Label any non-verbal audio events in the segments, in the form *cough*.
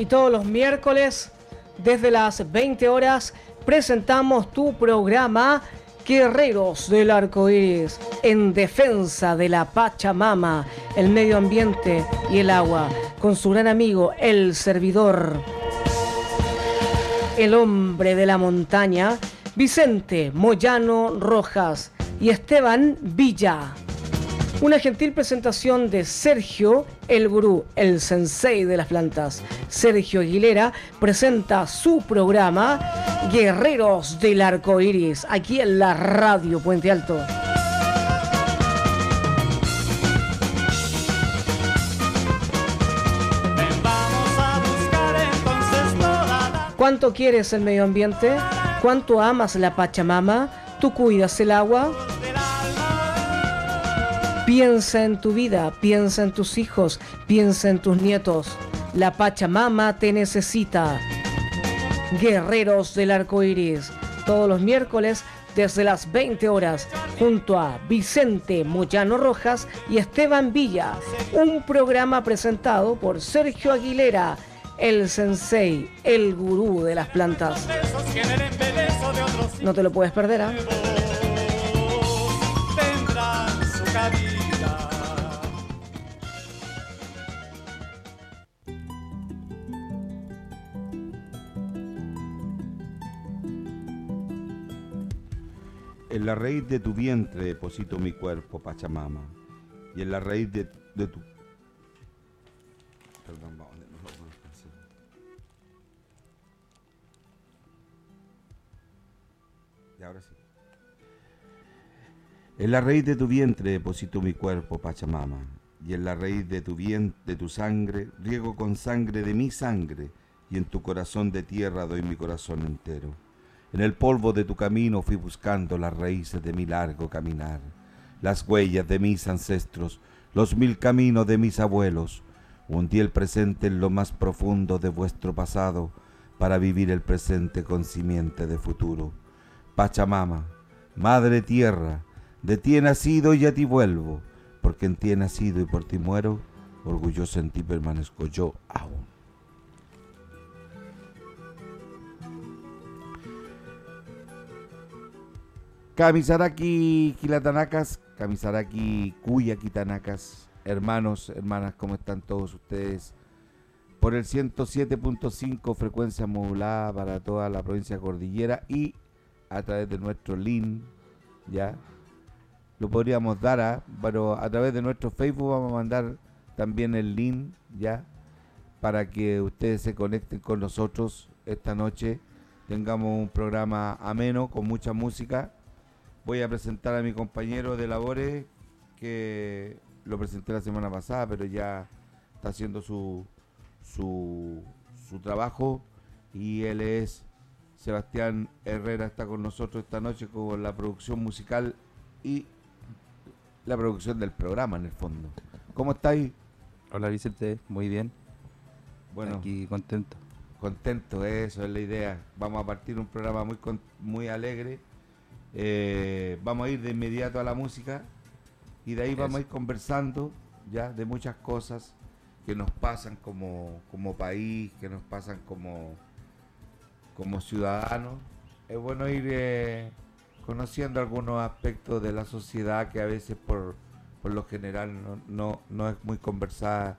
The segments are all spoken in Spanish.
Y todos los miércoles, desde las 20 horas, presentamos tu programa Guerreros del Arco Iris en defensa de la Pachamama, el medio ambiente y el agua, con su gran amigo, el servidor, el hombre de la montaña, Vicente Moyano Rojas y Esteban Villa. Una gentil presentación de Sergio, el gurú, el sensei de las plantas. Sergio Aguilera presenta su programa Guerreros del Arco Iris, aquí en la radio Puente Alto. ¿Cuánto quieres el medio ambiente? ¿Cuánto amas la Pachamama? ¿Tú cuidas el agua? Piensa en tu vida, piensa en tus hijos, piensa en tus nietos. La Pachamama te necesita. Guerreros del Arco Iris, todos los miércoles desde las 20 horas, junto a Vicente Moyano Rojas y Esteban Villa. Un programa presentado por Sergio Aguilera, el sensei, el gurú de las plantas. No te lo puedes perder, ¿ah? En la raíz de tu vientre deposito mi cuerpo, Pachamama. Y en la raíz de, tu... Perdón, vamos, ahora sí. En la raíz de tu vientre deposito mi cuerpo, Pachamama. Y en la raíz de tu vientre, de tu sangre, riego con sangre de mi sangre. Y en tu corazón de tierra doy mi corazón entero. En el polvo de tu camino fui buscando las raíces de mi largo caminar, las huellas de mis ancestros, los mil caminos de mis abuelos. Hundí el presente en lo más profundo de vuestro pasado para vivir el presente con simiente de futuro. Pachamama, Madre Tierra, de ti he nacido y a ti vuelvo, porque en ti he nacido y por ti muero, orgulloso en ti permanezco yo aún. Kamisaraki Kilatanacas, Kamisaraki Cuya Kitanacas, hermanos, hermanas, ¿cómo están todos ustedes? Por el 107.5 frecuencia modulada para toda la provincia Cordillera y a través de nuestro link, ¿ya? Lo podríamos dar, a, pero a través de nuestro Facebook vamos a mandar también el link, ¿ya? Para que ustedes se conecten con nosotros esta noche, tengamos un programa ameno con mucha música Voy a presentar a mi compañero de labores, que lo presenté la semana pasada, pero ya está haciendo su, su, su trabajo y él es Sebastián Herrera, está con nosotros esta noche con la producción musical y la producción del programa en el fondo. ¿Cómo estáis? Hola Vicente, muy bien. Bueno, aquí contento. Contento, eso es la idea. Vamos a partir un programa muy, muy alegre eh, vamos a ir de inmediato a la música y de ahí vamos a ir conversando ya de muchas cosas que nos pasan como, como país, que nos pasan como, como ciudadanos. Es bueno ir eh, conociendo algunos aspectos de la sociedad que a veces por, por lo general no, no, es muy conversada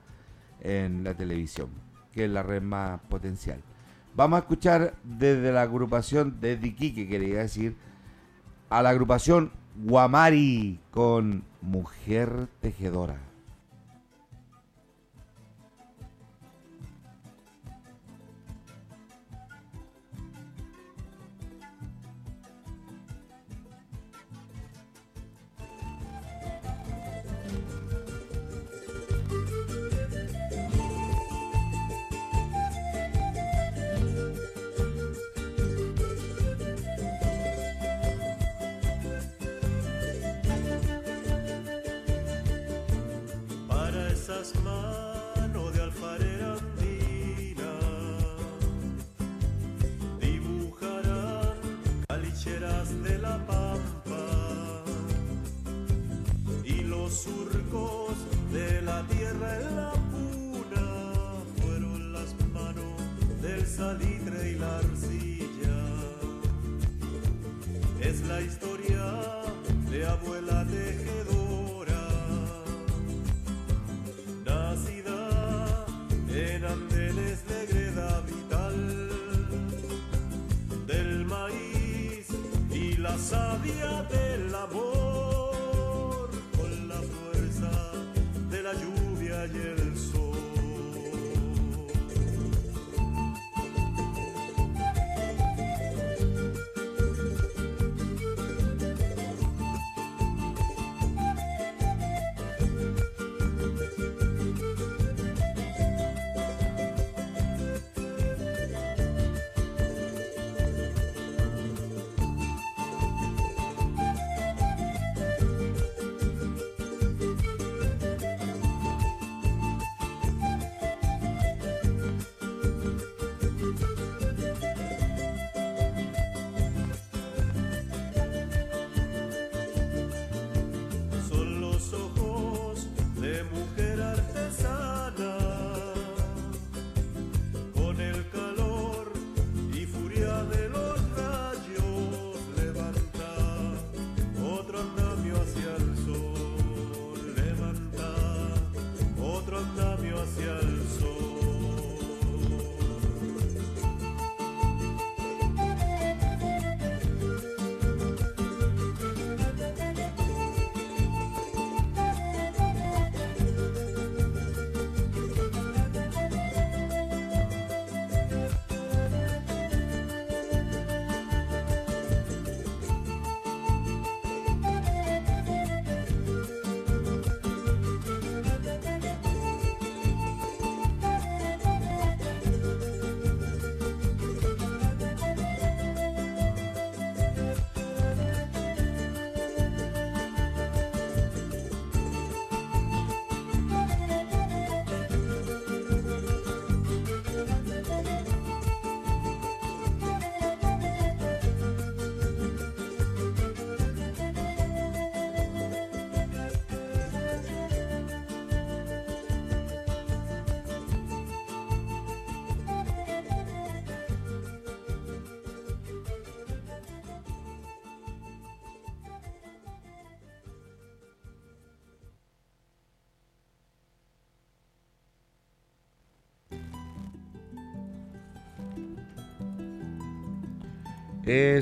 en la televisión, que es la red más potencial. Vamos a escuchar desde la agrupación de que quería decir, a la agrupación Guamari con Mujer Tejedora.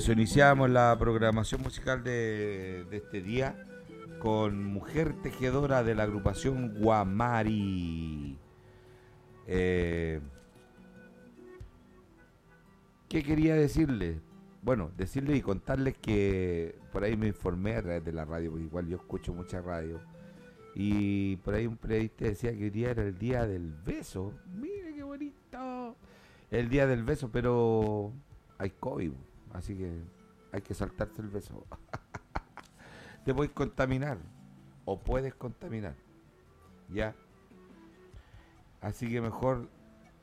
Eso, iniciamos la programación musical de, este día con Mujer Tejedora de la agrupación Guamari. Eh, ¿Qué quería decirles? Bueno, decirles y contarles que por ahí me informé a través de la radio, porque igual yo escucho mucha radio. Y por ahí un periodista decía que hoy día era el día del beso. Mire qué bonito. El día del beso, pero hay COVID, así que hay que saltarse el beso. *laughs* Te puedes contaminar o puedes contaminar. ¿Ya? Así que mejor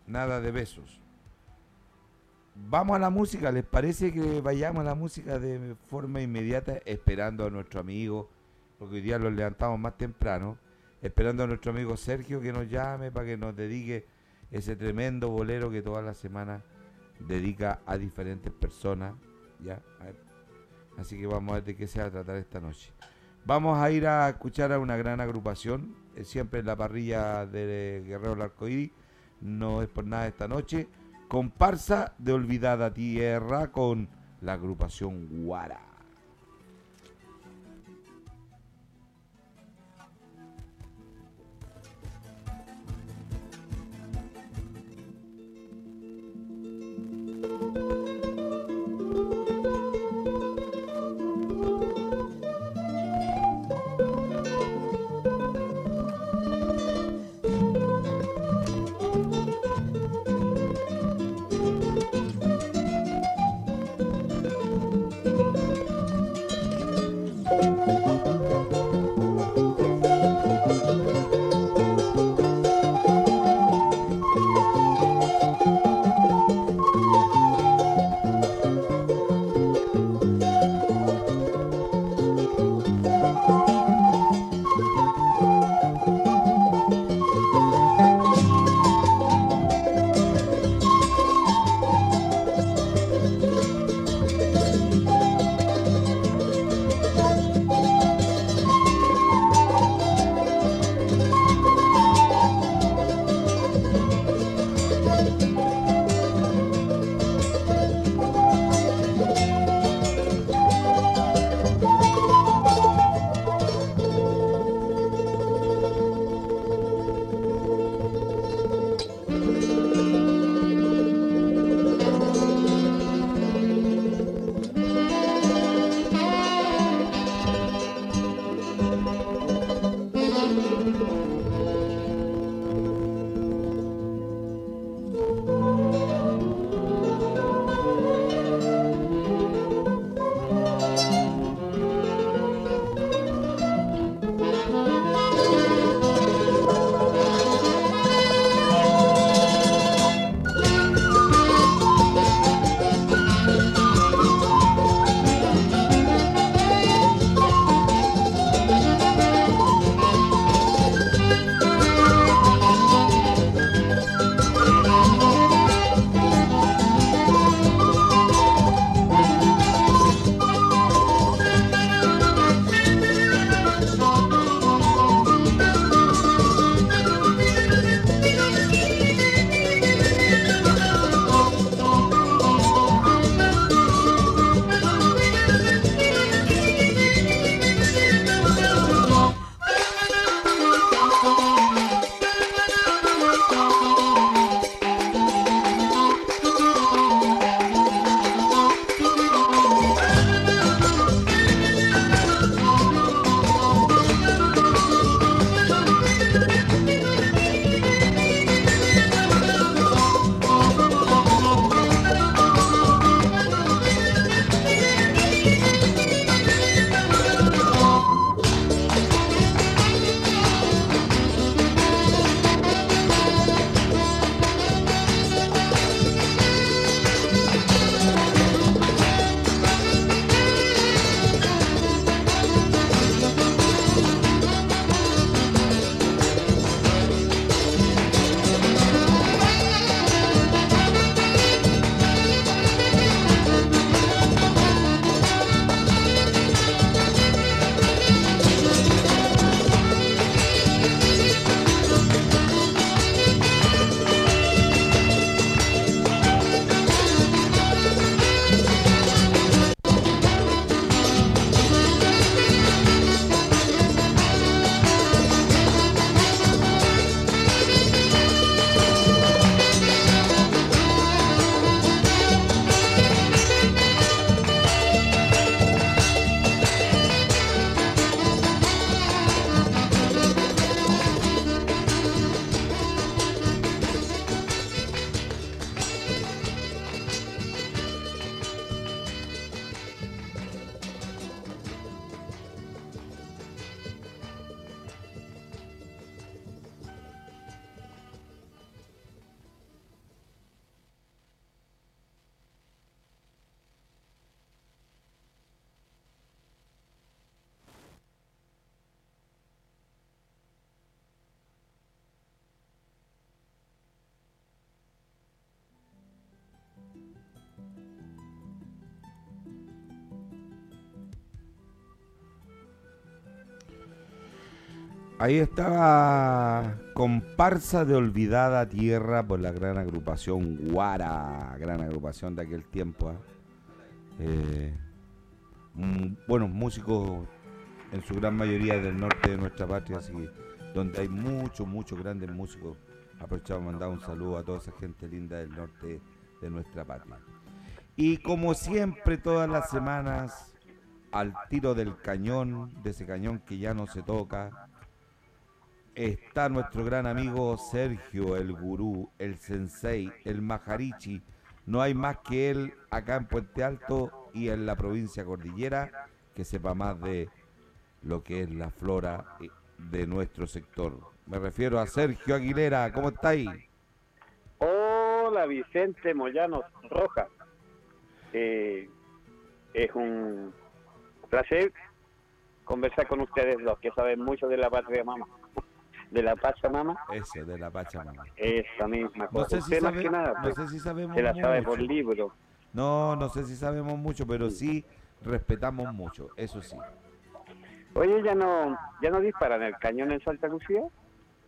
nada de besos. Vamos a la música, ¿les parece que vayamos a la música de forma inmediata esperando a nuestro amigo, porque hoy día los levantamos más temprano, esperando a nuestro amigo Sergio que nos llame para que nos dedique ese tremendo bolero que toda la semana dedica a diferentes personas, ¿ya? Así que vamos a ver de qué se va a tratar esta noche. Vamos a ir a escuchar a una gran agrupación, eh, siempre en la parrilla de Guerrero del Arcoíris, no es por nada esta noche. Comparsa de Olvidada Tierra con la agrupación Guara. Ahí estaba comparsa de olvidada tierra por la gran agrupación Guara, gran agrupación de aquel tiempo. ¿ah? Eh, buenos músicos en su gran mayoría del norte de nuestra patria, así donde hay muchos, muchos grandes músicos. Aprovechamos mandar un saludo a toda esa gente linda del norte de nuestra patria. Y como siempre, todas las semanas, al tiro del cañón, de ese cañón que ya no se toca, está nuestro gran amigo Sergio, el gurú, el sensei, el majarichi. No hay más que él acá en Puente Alto y en la provincia cordillera que sepa más de lo que es la flora eh, de nuestro sector. Me refiero a Sergio Aguilera, ¿cómo está ahí? Hola Vicente Moyanos Rojas. Eh, es un placer conversar con ustedes dos que saben mucho de la patria mamá de la Pachamama. Ese, de la Pachamama. Esa misma No cosa. sé, si Usted más sabe- que nada, no sé si sabemos se la sabe mucho. por libro. No, no sé si sabemos mucho, pero sí respetamos mucho, eso sí. Oye, ¿ya no ya no disparan el cañón en Santa Lucía?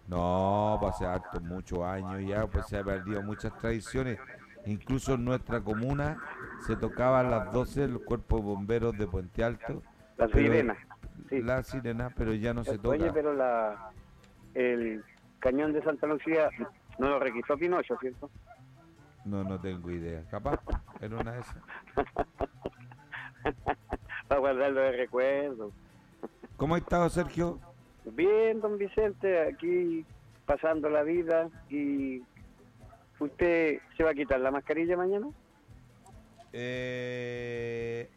No, pues hace harto, muchos años ya, pues se han perdido muchas tradiciones. Incluso en nuestra comuna se tocaba a las 12 los cuerpos bomberos de Puente Alto. Las pero- sirenas. Sí. La sirena, pero ya no se Oye, toca. pero la el cañón de Santa Lucía no lo requisó Pinocho, ¿cierto? No, no tengo idea. Capaz, era una de esas. *laughs* Para guardarlo de recuerdo. ¿Cómo ha estado, Sergio? Bien, don Vicente, aquí pasando la vida y ¿usted se va a quitar la mascarilla mañana? Eh,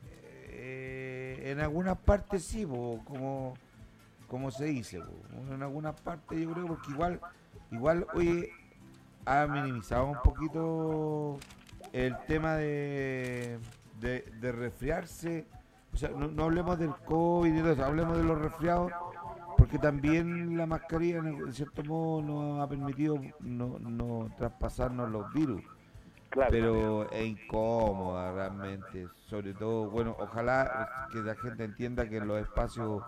eh, en algunas partes sí, como, como se dice. po. En algunas partes yo creo porque igual, igual hoy ha minimizado un poquito el tema de, de, de resfriarse. O sea, no, no hablemos del COVID y todo eso, hablemos de los resfriados, porque también la mascarilla en cierto modo nos ha permitido no, no traspasarnos los virus Claro. pero es incómoda realmente. Sobre todo, bueno, ojalá que la gente entienda que en los espacios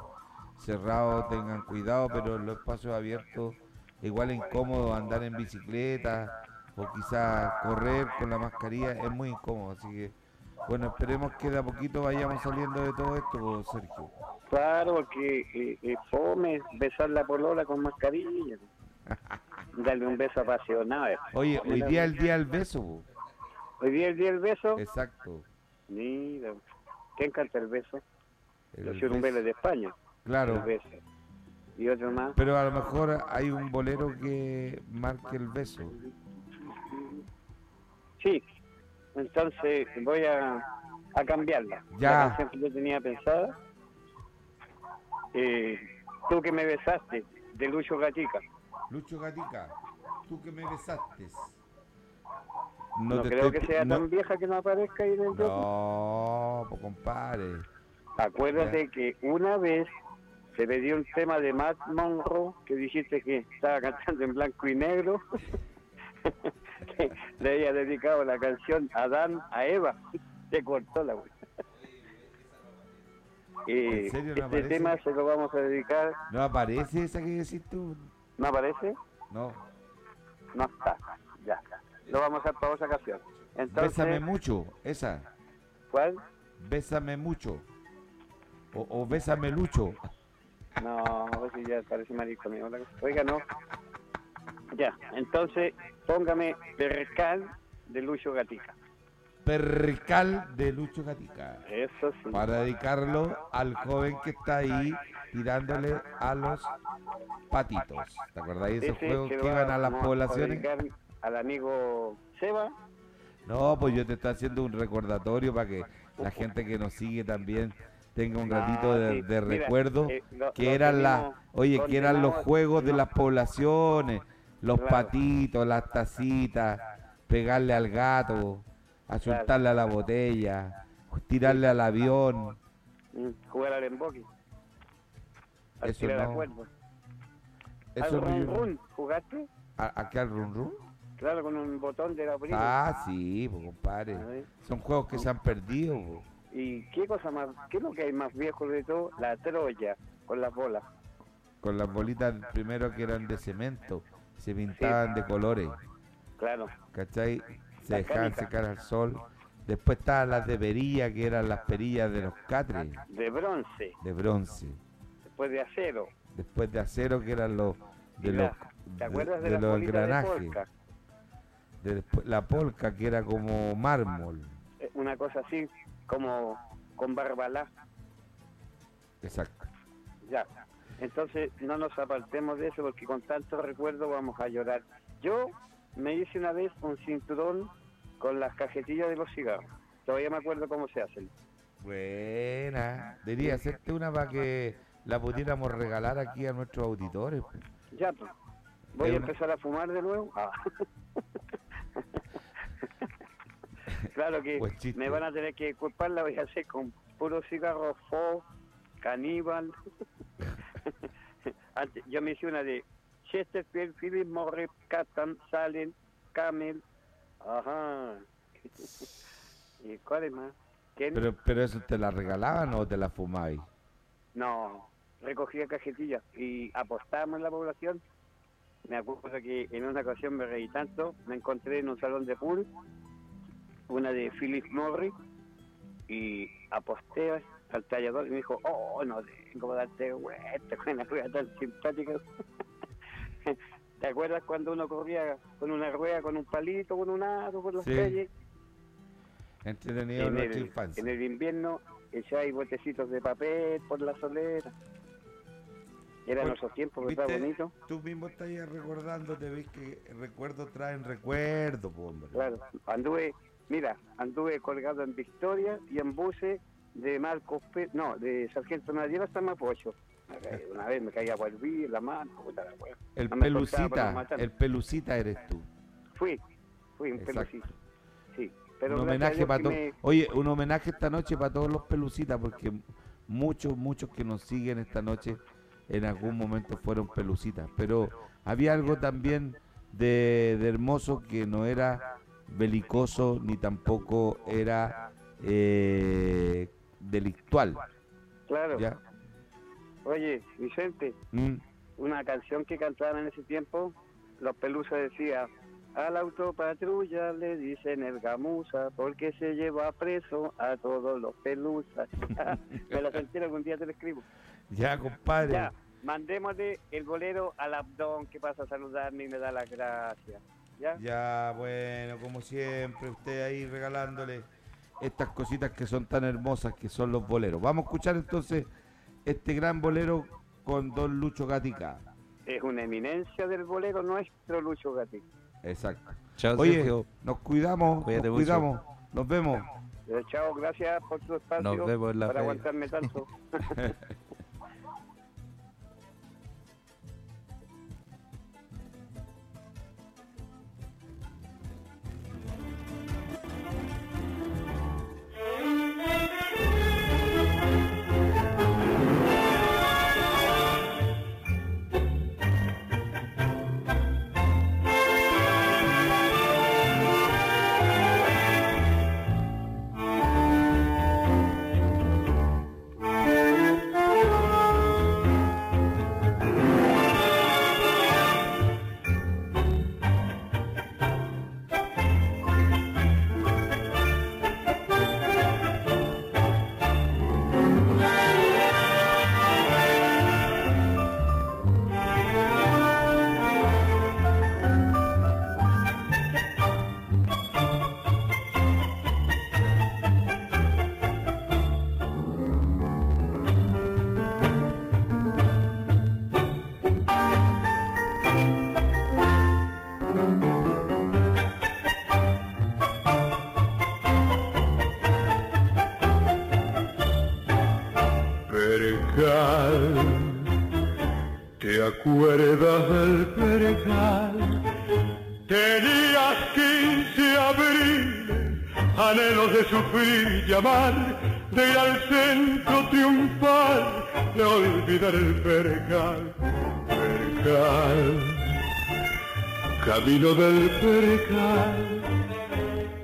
cerrados tengan cuidado, pero en los espacios abiertos igual es incómodo andar en bicicleta o quizás correr con la mascarilla, es muy incómodo. Así que, bueno, esperemos que de a poquito vayamos saliendo de todo esto, Sergio. Claro, porque eh, eh, fome besar la polola con mascarilla. *laughs* Darle un beso apasionado. eh. Oye, hoy día es el día del beso. Hoy día el día del beso. exacto. Mira, ¿quién canta el beso? el Los churumbeles de España. Claro. Y otro más. pero a lo mejor hay un bolero que marque el beso. Sí. Entonces voy a, a cambiarla. Ya. La canción que yo tenía pensada. Eh, tú que me besaste, de Lucho Gatica. Lucho Gatica, tú que me besaste. No, te creo estoy que sea no, tan vieja que no aparezca ahí en el. No, pues compadre. Acuérdate que una vez se le dio un tema de Matt Monroe que dijiste que estaba cantando en blanco y negro. *laughs* que le había dedicado la canción Adán a Eva. Se cortó la wea. Eh, ¿En serio no este aparece? tema se lo vamos a dedicar. ¿No aparece esa que decís tú? ¿No aparece? No. No está. Ya. Lo vamos a hacer para otra ocasión. Entonces, Bésame mucho, esa. ¿cuál? Bésame mucho. O, o bésame Lucho. No, si ya parece cosa. Oiga, no. Ya, entonces póngame Percal de Lucho Gatica. Percal de Lucho Gatica. Eso sí. Para dedicarlo al joven que está ahí tirándole a los patitos. ¿Te acordáis de esos Ese juegos que que iban a las a poblaciones? dedicar al amigo Seba. No, pues yo te estoy haciendo un recordatorio para que la gente que nos sigue también tenga un ratito Ah, de, sí. de Mira, recuerdo eh, lo- que lo eran las, oye, que eran los juegos de las poblaciones, los Claro. patitos, las tacitas, pegarle al gato, asultarle a la botella, tirarle al avión. Mm, Jugar al emboque. Al Eso no. Eso al run run, ¿jugaste? ¿A, a qué al run run? Claro, con un botón de la prima. Ah, sí, pues compadre. Son juegos que se han perdido. po. ¿Y qué cosa más, qué es lo que hay más viejo de todo? La Troya, con las bolas. con las bolitas primero que eran de cemento, se pintaban de colores, Claro, ¿cachai? Se dejaban secar al sol. Después estaban las de perilla, que eran las perillas de los catres, de bronce, de bronce. después de acero. Después de acero, que eran los de los, ¿Te acuerdas de, de los de engranajes. polka? De después- la polca, que era como mármol. Eh, Una cosa así, como con barbalá. Exacto. Ya. Entonces no nos apartemos de eso porque con tanto recuerdo vamos a llorar. Yo me hice una vez un cinturón con las cajetillas de los cigarros. Todavía me acuerdo cómo se hacen. Buena. Debería hacerte una para que la pudiéramos regalar aquí a nuestros auditores. Ya, pues. Voy a empezar a fumar de nuevo. Ah. *laughs* claro que me van a tener que culpar, la voy a hacer con puro cigarro Fo, caníbal. *laughs* Antes, yo me hice una de Chesterfield, Philip Morris, Catan, Salen, Camel. Ajá. *laughs* ¿Y cuál es más? ¿Quién? Pero, pero eso te la regalaban o te la fumáis. No, recogía cajetillas y apostábamos en la población. Me acuerdo que en una ocasión me reí tanto, me encontré en un salón de pool, una de Philip Morris, y aposté al tallador y me dijo, oh, no tengo que darte vuelta con una rueda tan simpática. *laughs* ¿Te acuerdas cuando uno corría con una rueda, con un palito, con un aro por las Sí. calles? Entretenido en nuestra el, infancia. en el invierno echáis botecitos de papel por la solera. Eran esos tiempos, ¿verdad? Bonito. Tú mismo estás ahí recordando, te ves que recuerdos traen recuerdos, hombre. Claro, anduve, mira, anduve colgado en Victoria y en buses de Marcos, Pe- no, de Sargento Nadiero hasta Mapocho. *laughs* Una vez me caía por el la mano, puta la wea. El No pelucita, el pelucita eres tú. Fui, fui un Exacto. pelucito. Sí, pero un homenaje para me- Oye, un homenaje esta noche para todos los pelucitas, porque muchos, muchos que nos siguen esta noche en algún momento fueron pelucitas. Pero había algo también de, de hermoso que no era belicoso ni tampoco era eh, delictual. Claro. ¿ya? Oye, Vicente, Mm, una canción que cantaban en ese tiempo, los pelusas decía, a la autopatrulla le dicen el gamuza porque se lleva preso a todos los pelusas. *laughs* Me la senté algún día te lo escribo. Ya, compadre. Ya, mandémosle el bolero al abdón que pasa a saludarme y me da las gracias. ¿Ya? Ya, bueno, como siempre, usted ahí regalándole estas cositas que son tan hermosas que son los boleros. Vamos a escuchar entonces este gran bolero con Don Lucho Gatica. Es una eminencia del bolero nuestro Lucho Gatti. Exacto. Chao, Oye, Sergio. nos cuidamos, Cuídate nos mucho. cuidamos. Nos vemos. Eh, chao, gracias por tu espacio. Nos vemos en la para feria. aguantarme tanto. *laughs* acuerdas del Percal? Tenías 15 abril, anhelos de sufrir y amar, de ir al centro triunfal, de olvidar el Percal. Percal, camino del Percal,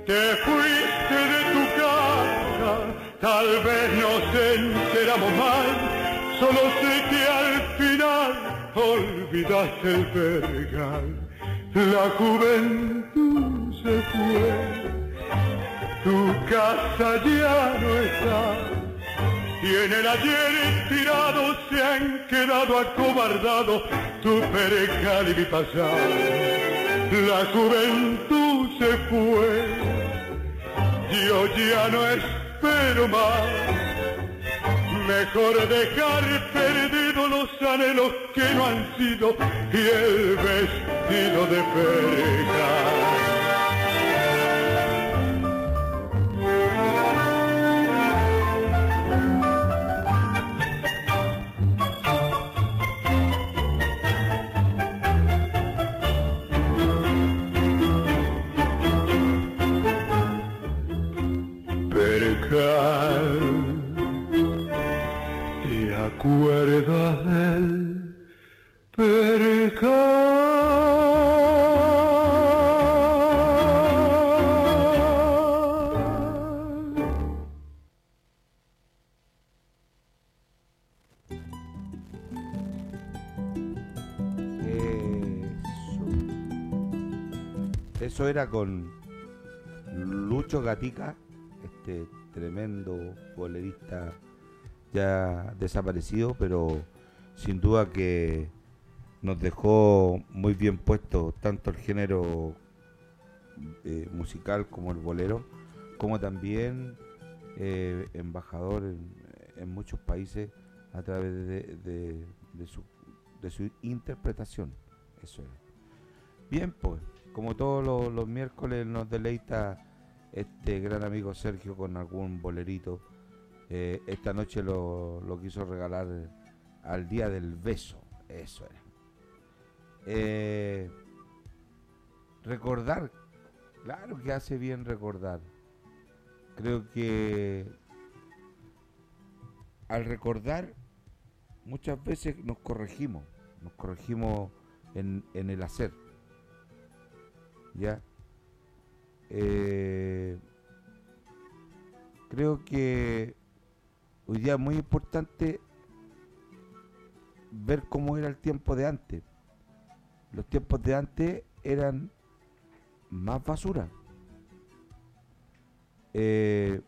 te fuiste de tu casa, tal vez nos enteramos mal, solo sé que al final olvidaste el vergal, la juventud se fue, tu casa ya no está. Y en el ayer tirado se han quedado acobardados tu perejal y mi pasado. La juventud se fue, yo ya no espero más Mejor dejar perdidos los anhelos que no han sido y el vestido de perca. Era con Lucho Gatica, este tremendo bolerista ya desaparecido, pero sin duda que nos dejó muy bien puesto tanto el género eh, musical como el bolero, como también eh, embajador en, muchos países a través de, su, de su interpretación. Eso es. Bien, pues como todos los, miércoles nos deleita este gran amigo Sergio con algún bolerito. Eh, esta noche lo, quiso regalar al día del beso. Eso era. Eh, recordar, claro que hace bien recordar. Creo que al recordar muchas veces nos corregimos, nos corregimos en el hacer ¿ya? Eh, creo que hoy día es muy importante ver cómo era el tiempo de antes. Los tiempos de antes eran más basura. Eh,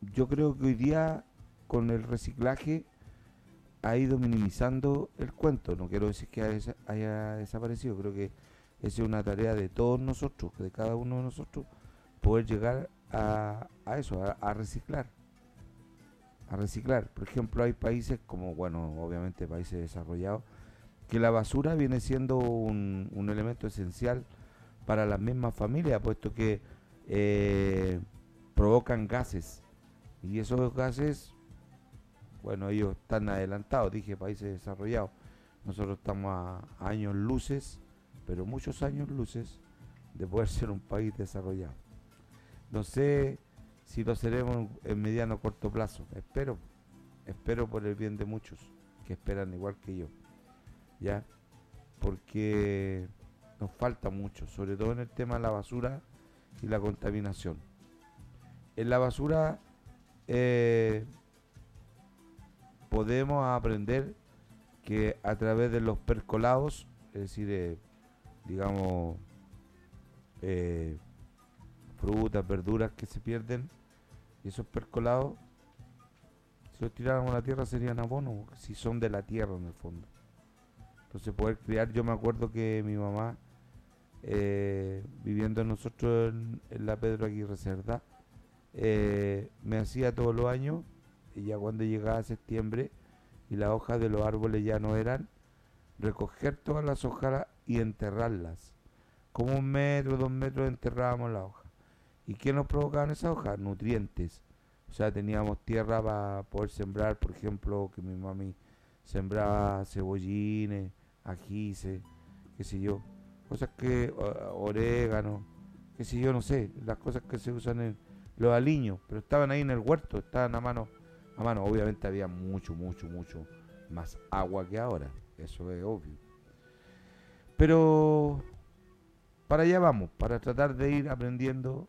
yo creo que hoy día con el reciclaje ha ido minimizando el cuento. No quiero decir que haya desaparecido, creo que esa es una tarea de todos nosotros, de cada uno de nosotros, poder llegar a, eso, a, reciclar. A reciclar. Por ejemplo, hay países como, bueno, obviamente países desarrollados, que la basura viene siendo un, elemento esencial para las mismas familias, puesto que eh, provocan gases. Y esos gases, bueno, ellos están adelantados, dije países desarrollados. Nosotros estamos a años luces pero muchos años luces de poder *laughs* ser un país desarrollado. No sé si lo seremos en mediano o corto plazo, espero, espero por el bien de muchos que esperan igual que yo, ¿ya? Porque nos falta mucho, sobre todo en el tema de la basura y la contaminación. En la basura eh, podemos aprender que a través de los percolados, es decir, eh, digamos, eh, frutas, verduras que se pierden, y esos percolados, si los tiráramos a la tierra serían abono, si son de la tierra en el fondo. Entonces poder criar, yo me acuerdo que mi mamá, eh, viviendo nosotros en, la Pedro Aguirre Cerda, eh, me hacía todos los años, y ya cuando llegaba septiembre y las hojas de los árboles ya no eran, recoger todas las hojas y enterrarlas. Como un metro, dos metros enterrábamos la hoja. ¿Y qué nos provocaban esas hojas? Nutrientes. O sea, teníamos tierra para poder sembrar, por ejemplo, que mi mami sembraba cebollines, ajíes, qué sé yo. Cosas que, orégano, qué sé yo, no sé, las cosas que se usan en los aliños, pero estaban ahí en el huerto, estaban a mano, a mano. Obviamente había mucho, mucho, mucho más agua que ahora, eso es obvio. Pero para allá vamos, para tratar de ir aprendiendo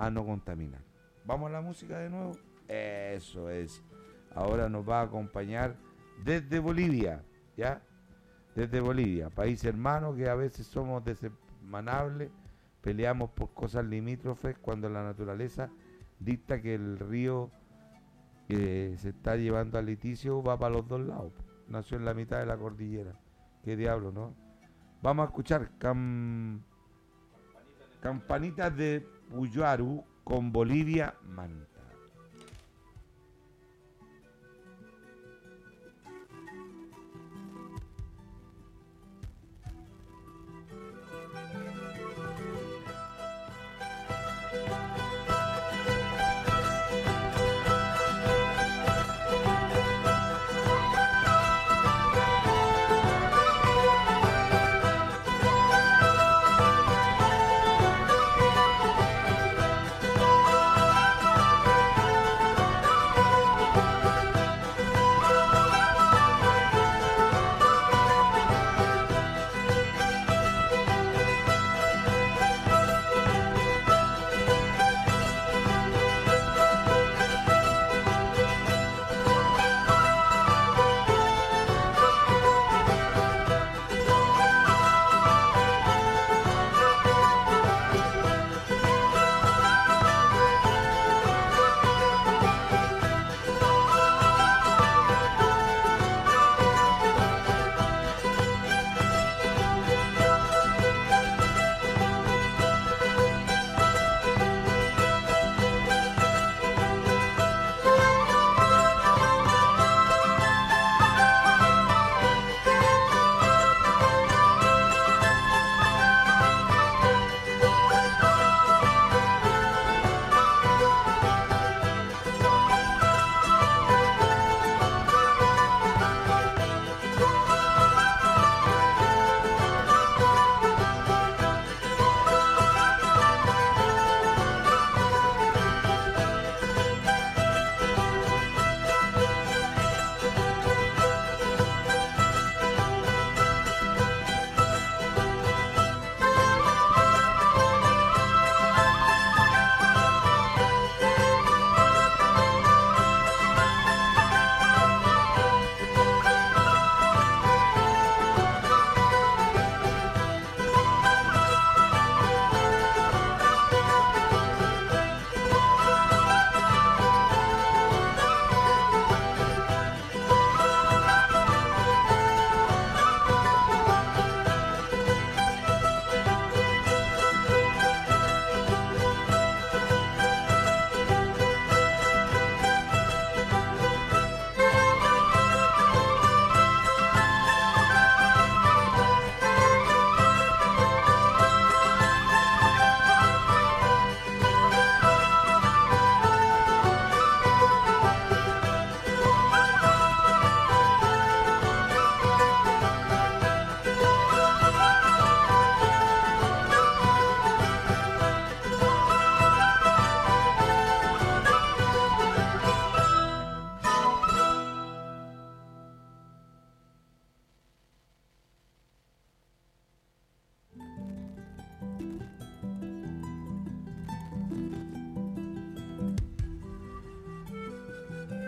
a no contaminar. Vamos a la música de nuevo. Eso es. Ahora nos va a acompañar desde Bolivia, ¿ya? desde Bolivia, país hermano que a veces somos desemanables, peleamos por cosas limítrofes cuando la naturaleza dicta que el río que se está llevando al liticio va para los dos lados. Nació en la mitad de la cordillera. Qué diablo, ¿no? Vamos a escuchar Campanitas de Puyuaru con Bolivia Manta.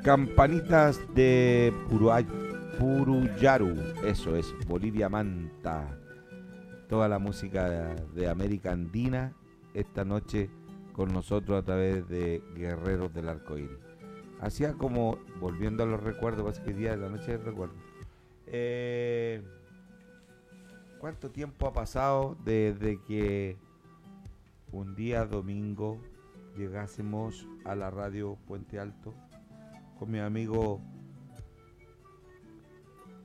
Campanitas de Puruyaru, eso es, Bolivia Manta. Toda la música de, América Andina esta noche con nosotros a través de Guerreros del Arcoíris. Hacía como, volviendo a los recuerdos, parece que día de la noche de recuerdo. Eh, ¿Cuánto tiempo ha pasado desde que un día domingo llegásemos a la radio Puente Alto? Con mi amigo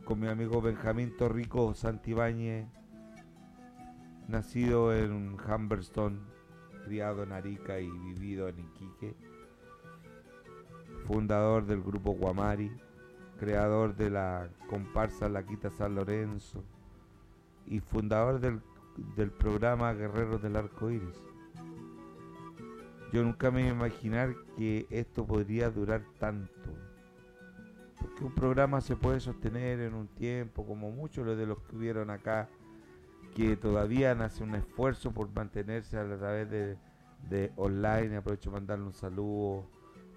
con mi amigo Benjamín Torrico Santibáñez, nacido en Humberstone, criado en Arica y vivido en Iquique, fundador del grupo Guamari, creador de la comparsa La Quita San Lorenzo y fundador del, del programa Guerreros del Arco Iris. Yo nunca me iba a imaginar que esto podría durar tanto. Porque un programa se puede sostener en un tiempo, como muchos de los que hubieron acá, que todavía hace un esfuerzo por mantenerse a través de, de online. Aprovecho para mandarle un saludo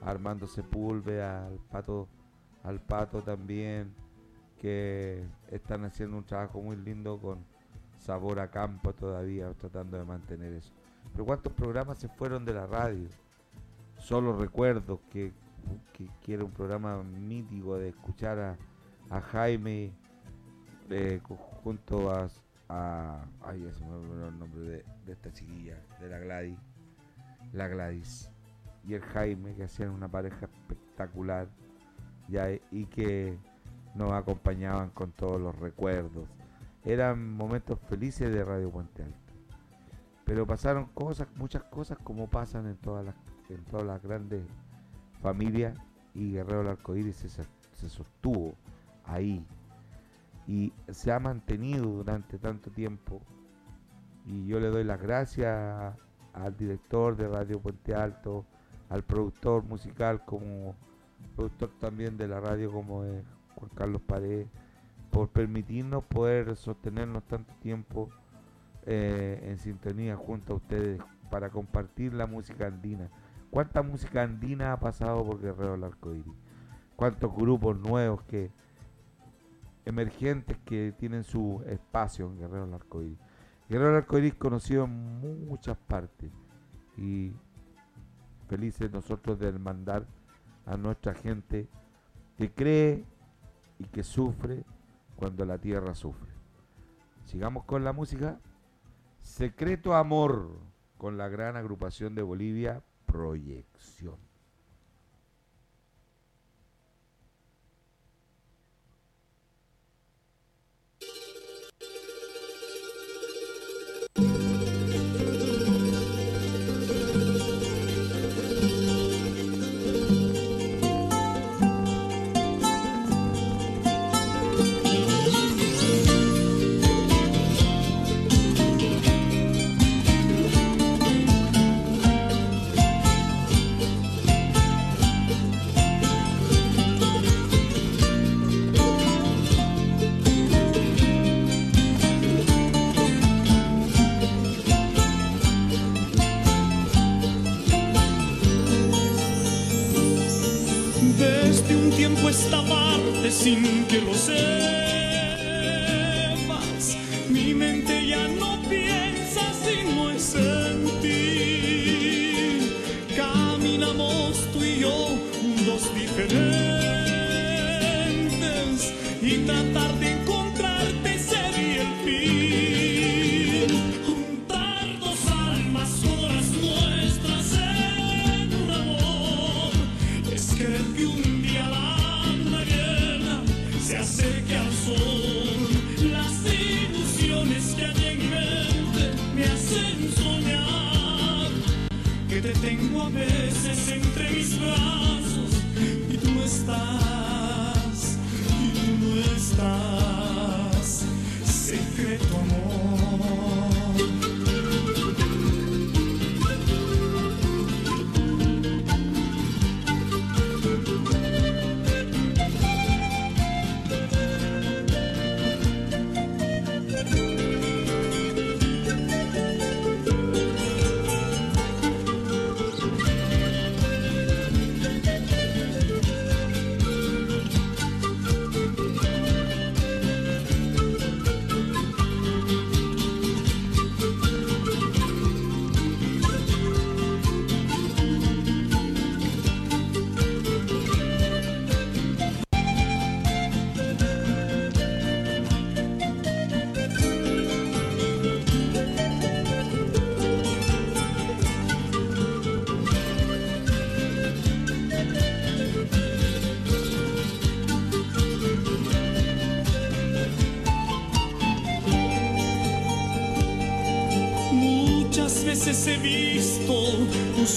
a Armando Sepúlveda, al Pato, al Pato también, que están haciendo un trabajo muy lindo con sabor a campo todavía, tratando de mantener eso. Pero ¿cuántos programas se fueron de la radio? Solo recuerdo que, que, era un programa mítico de escuchar a, a Jaime junto a, a. Ay, ya se me olvidó el nombre de, esta chiquilla, de la Gladys. La Gladys. Y el Jaime, que hacían una pareja espectacular. Y que nos acompañaban con todos los recuerdos. Eran momentos felices de Radio Puente Alto. Pero pasaron cosas, muchas cosas como pasan en todas las, en todas las grandes familias y Guerrero del Arcoíris se, se sostuvo ahí y se ha mantenido durante tanto tiempo. Y yo le doy las gracias al director de Radio Puente Alto, al productor musical como productor también de la radio como es Juan Carlos Paredes, por permitirnos poder sostenernos tanto tiempo eh, en sintonía junto a ustedes para compartir la música andina. ¿Cuánta música andina ha pasado por Guerrero del Arcoíris? ¿Cuántos grupos nuevos que emergentes que tienen su espacio en Guerrero del Arcoíris? Guerrero del Arcoíris conocido en muchas partes y felices nosotros de mandar a nuestra gente que cree y que sufre cuando la tierra sufre. Sigamos con la música. Secreto Amor con la gran agrupación de Bolivia, Proyección.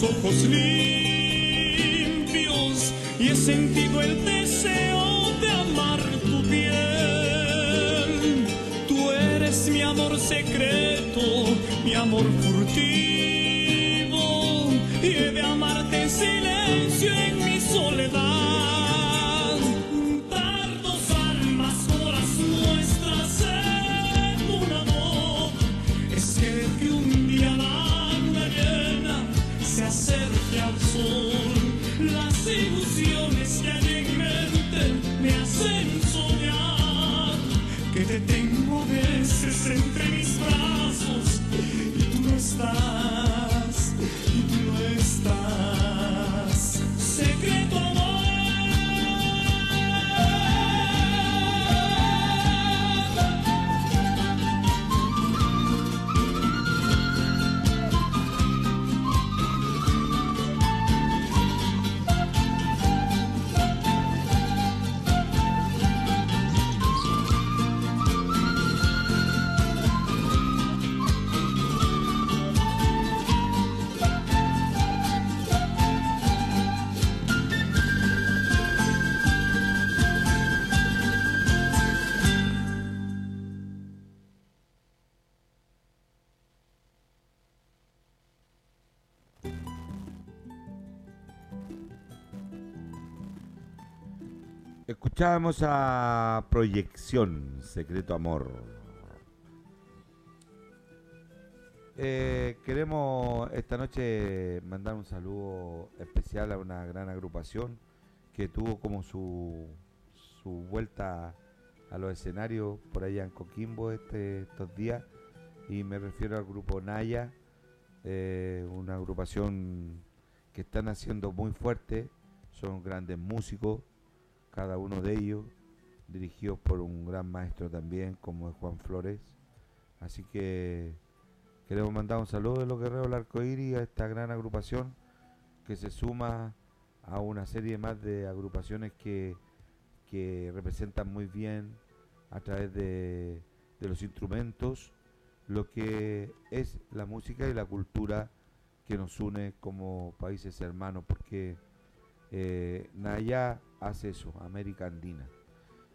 Ojos limpios Escuchábamos a Proyección, Secreto Amor. Eh, queremos esta noche mandar un saludo especial a una gran agrupación que tuvo como su, su vuelta a los escenarios por allá en Coquimbo este, estos días. Y me refiero al grupo Naya, eh, una agrupación que están haciendo muy fuerte, son grandes músicos, cada uno de ellos dirigidos por un gran maestro también como es Juan Flores. Así que queremos mandar un saludo de los guerreros del arcoíris a esta gran agrupación que se suma a una serie más de agrupaciones que, que representan muy bien a través de, de los instrumentos lo que es la música y la cultura que nos une como países hermanos, porque eh, Naya hace eso, América Andina.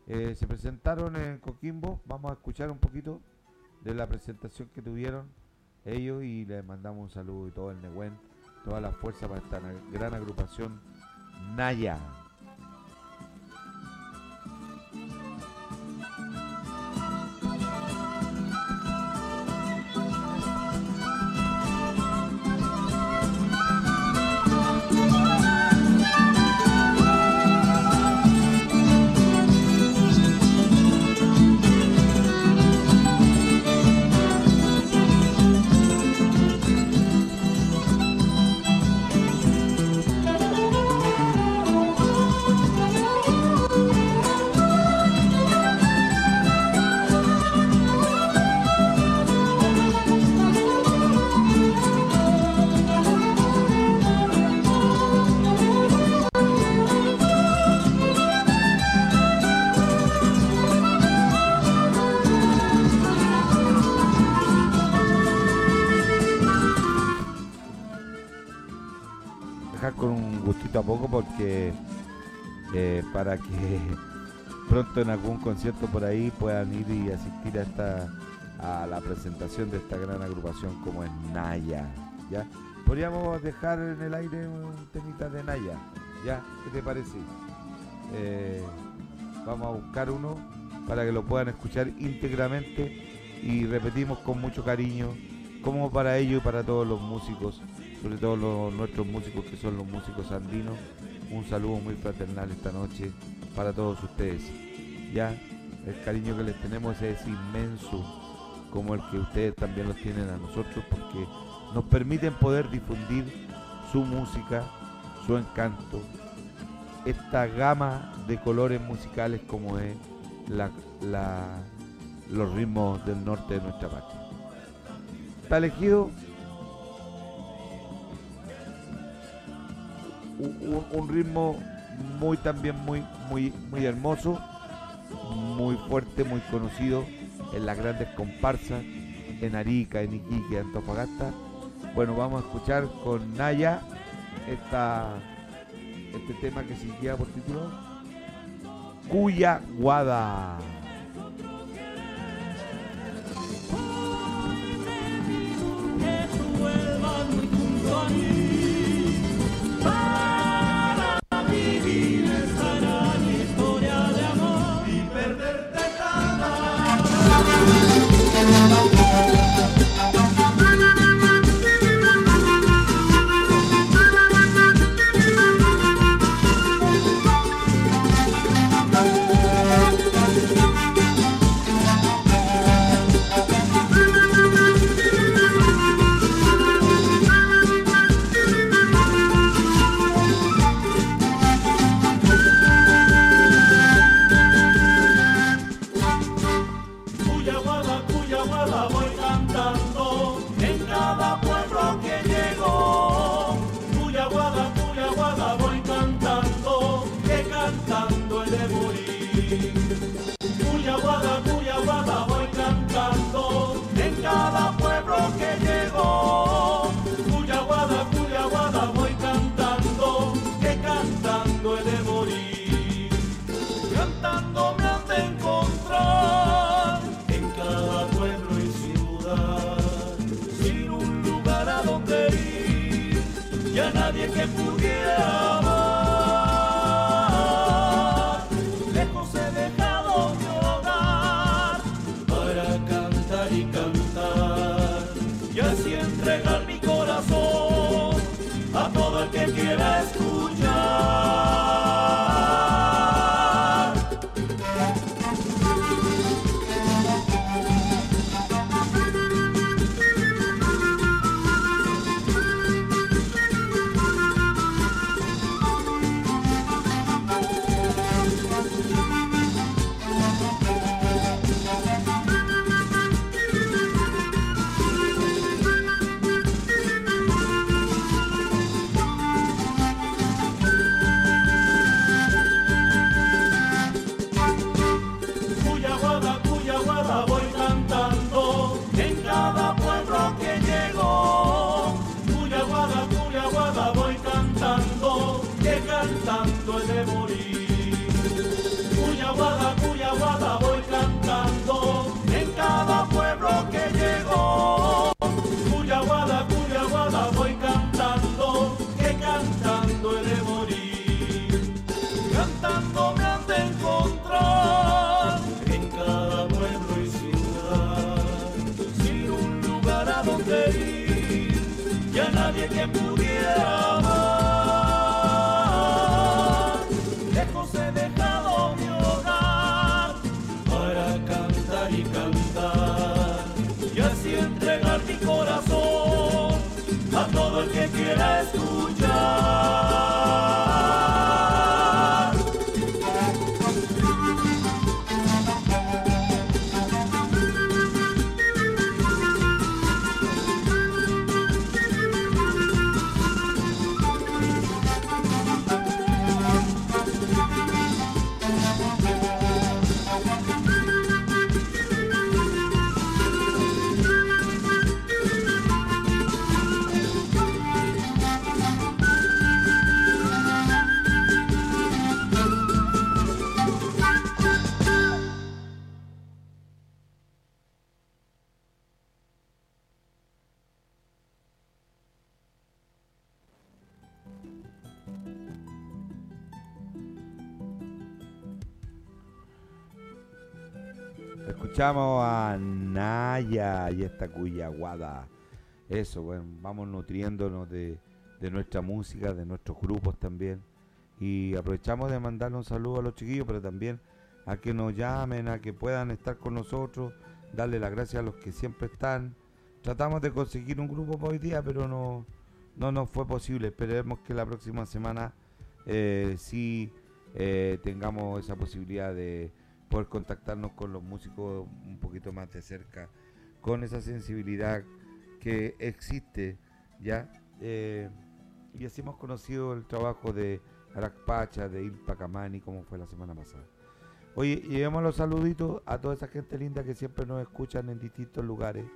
Eh, se presentaron en Coquimbo, vamos a escuchar un poquito de la presentación que tuvieron ellos y les mandamos un saludo y todo el Nehuen, toda la fuerza para esta gran agrupación Naya. En algún concierto por ahí puedan ir y asistir a esta a la presentación de esta gran agrupación como es Naya ya podríamos dejar en el aire un temita de Naya ya qué te parece Eh, vamos a buscar uno para que lo puedan escuchar íntegramente y repetimos con mucho cariño como para ellos y para todos los músicos sobre todo los, nuestros músicos que son los músicos andinos. Un saludo muy fraternal esta noche para todos ustedes. Ya, el cariño que les tenemos es inmenso, como el que ustedes también los tienen a nosotros, porque nos permiten poder difundir su música, su encanto, esta gama de colores musicales como es la, la- los ritmos del norte de nuestra patria. Está elegido un- un ritmo muy también muy muy muy hermoso muy fuerte muy conocido en las grandes comparsas en Arica en Iquique Antofagasta. Bueno vamos a escuchar con Naya esta este tema que se por título Cuya Guada Escuchamos a Naya y esta Cuyaguada. Eso, bueno, vamos nutriéndonos de, de nuestra música, de nuestros grupos también. Y aprovechamos de mandarle un saludo a los chiquillos, pero también a que nos llamen, a que puedan estar con nosotros, darle las gracias a los que siempre están. Tratamos de conseguir un grupo hoy día, pero no, no nos fue posible. Esperemos que la próxima semana eh, sí eh, tengamos esa posibilidad de poder contactarnos con los músicos un poquito más de cerca, con esa sensibilidad que existe ya. eh, y así hemos conocido el trabajo de Arak Pacha, de Ilpa Camani, como fue la semana pasada. Oye, llevemos los saluditos a toda esa gente linda que siempre nos escuchan en distintos lugares.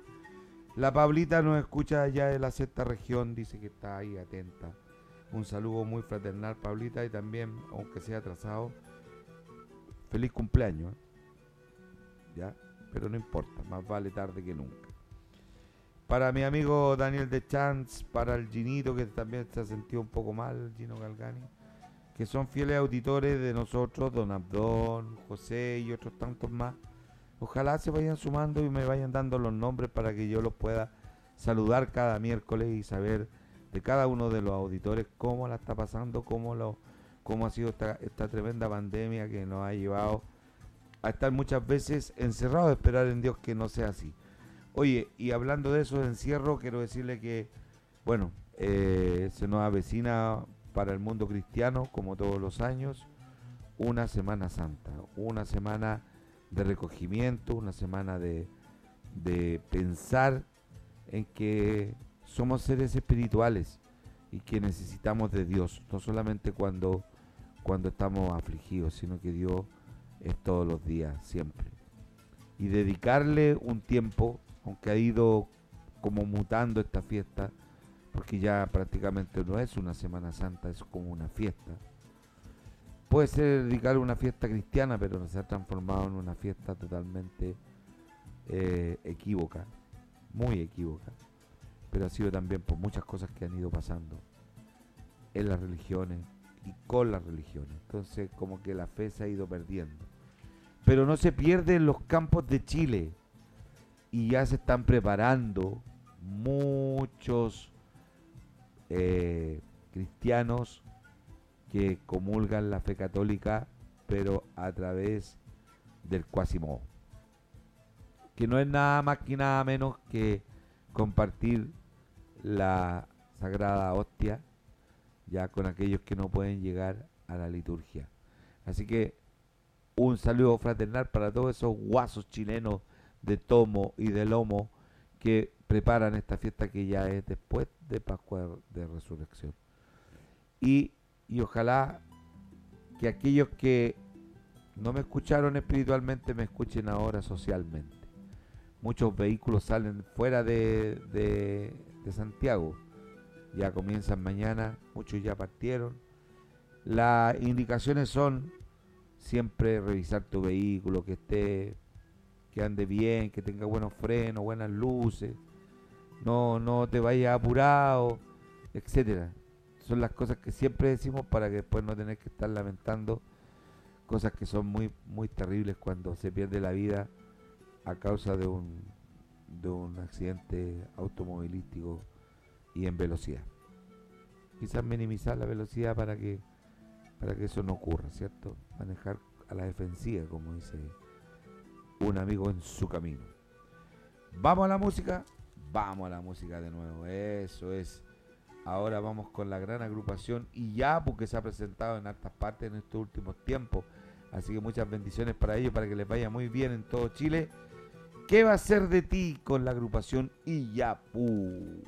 La Pablita nos escucha allá de la sexta región, dice que está ahí atenta. Un saludo muy fraternal, Pablita, y también, aunque sea atrasado, feliz cumpleaños. ¿Ya? Pero no importa, más vale tarde que nunca. Para mi amigo Daniel de Chance, para el Ginito, que también se ha sentido un poco mal, Gino Galgani, que son fieles auditores de nosotros, Don Abdón, José y otros tantos más. Ojalá se vayan sumando y me vayan dando los nombres para que yo los pueda saludar cada miércoles y saber de cada uno de los auditores cómo la está pasando, cómo, lo, cómo ha sido esta, esta tremenda pandemia que nos ha llevado a estar muchas veces encerrados, esperar en Dios que no sea así. Oye, y hablando de eso de encierro, quiero decirle que, bueno, eh, se nos avecina para el mundo cristiano, como todos los años, una Semana Santa, una semana de recogimiento, una semana de, de pensar en que somos seres espirituales y que necesitamos de Dios, no solamente cuando, cuando estamos afligidos, sino que Dios es todos los días, siempre. Y dedicarle un tiempo, aunque ha ido como mutando esta fiesta, porque ya prácticamente no es una Semana Santa, es como una fiesta. Puede ser dedicarle una fiesta cristiana, pero no se ha transformado en una fiesta totalmente eh, equívoca, muy equívoca, pero ha sido también por muchas cosas que han ido pasando. en las religiones y con las religiones. Entonces como que la fe se ha ido perdiendo. Pero no se pierde en los campos de Chile y ya se están preparando muchos eh, cristianos que comulgan la fe católica, pero a través del cuasimodo. Que no es nada más que nada menos que compartir la sagrada hostia ya con aquellos que no pueden llegar a la liturgia. Así que un saludo fraternal para todos esos guasos chilenos de tomo y de lomo que preparan esta fiesta que ya es después de Pascua de Resurrección. Y, y ojalá que aquellos que no me escucharon espiritualmente me escuchen ahora socialmente. Muchos vehículos salen fuera de, de, de Santiago. Ya comienzan mañana, muchos ya partieron. Las indicaciones son siempre revisar tu vehículo, que esté, que ande bien, que tenga buenos frenos, buenas luces, no, no te vayas apurado, etcétera. Son las cosas que siempre decimos para que después no tener que estar lamentando cosas que son muy, muy terribles cuando se pierde la vida a causa de un, de un accidente automovilístico y en velocidad. Quizás minimizar la velocidad para que para que eso no ocurra, ¿cierto? Manejar a la defensiva, como dice un amigo en su camino. Vamos a la música, vamos a la música de nuevo, eso es. Ahora vamos con la gran agrupación y ya porque se ha presentado en altas partes en estos últimos tiempos. Así que muchas bendiciones para ellos, para que les vaya muy bien en todo Chile. ¿Qué va a ser de ti con la agrupación Iyapu?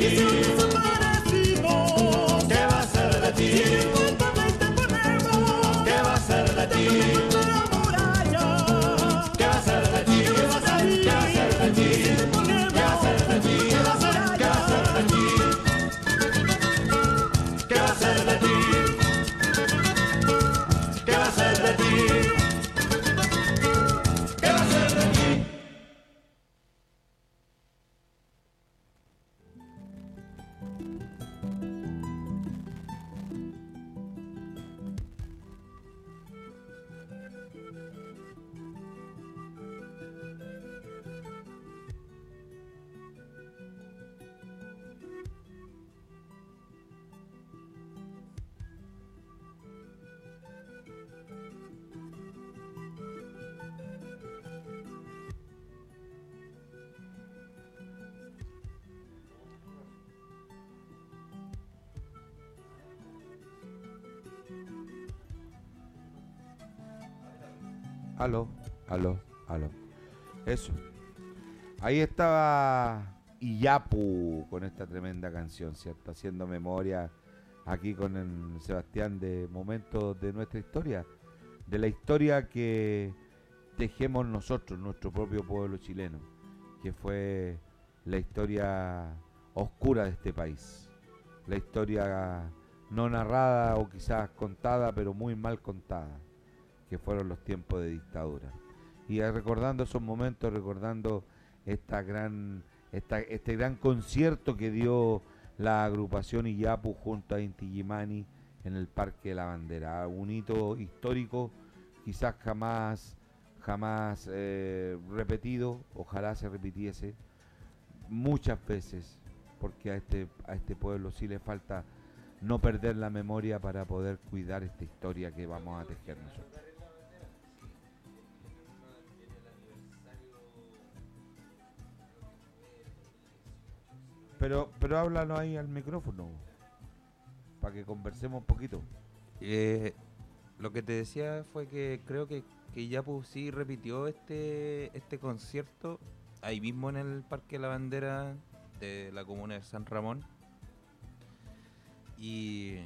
¿Qué va a ser de ti? Si en te ponemos, ¿qué va a ser de ti? Aló, aló, aló. Eso. Ahí estaba Iyapu con esta tremenda canción, ¿cierto? Haciendo memoria aquí con el Sebastián de momentos de nuestra historia, de la historia que tejemos nosotros, nuestro propio pueblo chileno, que fue la historia oscura de este país, la historia no narrada o quizás contada, pero muy mal contada, que fueron los tiempos de dictadura. Y recordando esos momentos, recordando esta gran, esta, este gran concierto que dio la agrupación Iyapu junto a Inti Gimani en el Parque de la Bandera, un hito histórico, quizás jamás, jamás eh, repetido, ojalá se repitiese muchas veces, porque a este, a este pueblo sí le falta no perder la memoria para poder cuidar esta historia que vamos a tejer nosotros. Pero, pero háblalo ahí al micrófono, para que conversemos un poquito. Eh, lo que te decía fue que creo que, que Yapu sí repitió este, este concierto ahí mismo en el Parque la Bandera de la comuna de San Ramón y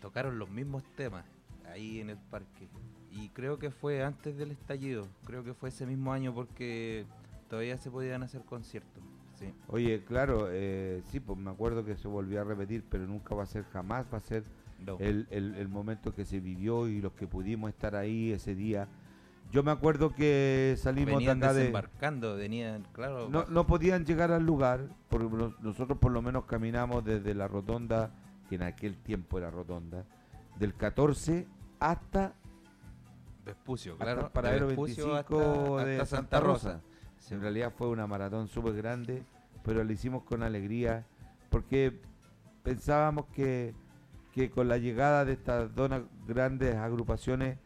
tocaron los mismos temas ahí en el parque. Y creo que fue antes del estallido, creo que fue ese mismo año porque todavía se podían hacer conciertos. Sí. Oye, claro, eh, sí, pues me acuerdo que se volvió a repetir, pero nunca va a ser, jamás va a ser No. el, el- el momento que se vivió y los que pudimos estar ahí ese día. Yo me acuerdo que salimos Venían de desembarcando, venían, claro. No, no podían llegar al lugar, porque nos- nosotros por lo menos caminamos desde la rotonda, que en aquel tiempo era rotonda, del 14 hasta, Vespucio, hasta claro. el paradero de Vespucio 25 hasta- de hasta Santa Rosa. En realidad fue una maratón súper grande, pero lo hicimos con alegría, porque pensábamos que, que con la llegada de estas dos grandes agrupaciones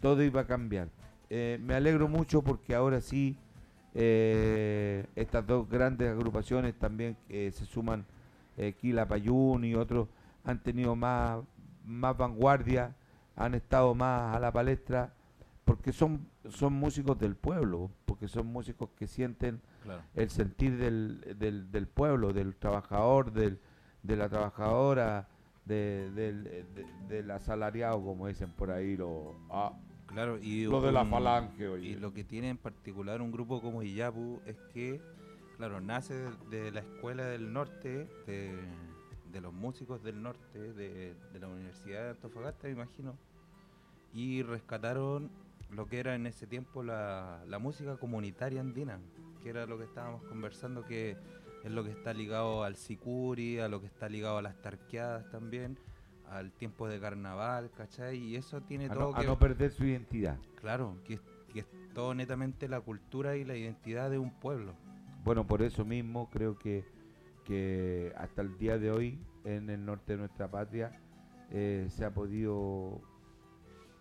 todo iba a cambiar. Eh, me alegro mucho porque ahora sí eh, estas dos grandes agrupaciones también eh, se suman eh, Quilapayún y otros han tenido más, más vanguardia, han estado más a la palestra porque son, son músicos del pueblo, porque son músicos que sienten Claro. el sentir del, del, del pueblo, del trabajador, del, de la trabajadora, de, del, de- del asalariado, como dicen por ahí, lo, ah, Claro, y lo de la falange, oye. Y lo que tiene en particular un grupo como Iyapu es que, claro, nace de, de la escuela del norte, de, de los músicos del norte, de, de la Universidad de Antofagasta, me imagino, y rescataron lo que era en ese tiempo la, la música comunitaria andina, que era lo que estábamos conversando, que es lo que está ligado al sicuri, a lo que está ligado a las tarqueadas también, al tiempo de carnaval, ¿cachai? Y eso tiene a, todo no, a que no perder su identidad. Claro, que es, que es todo netamente la cultura y la identidad de un pueblo. Bueno, por eso mismo creo que, que hasta el día de hoy en el norte de nuestra patria eh, se ha podido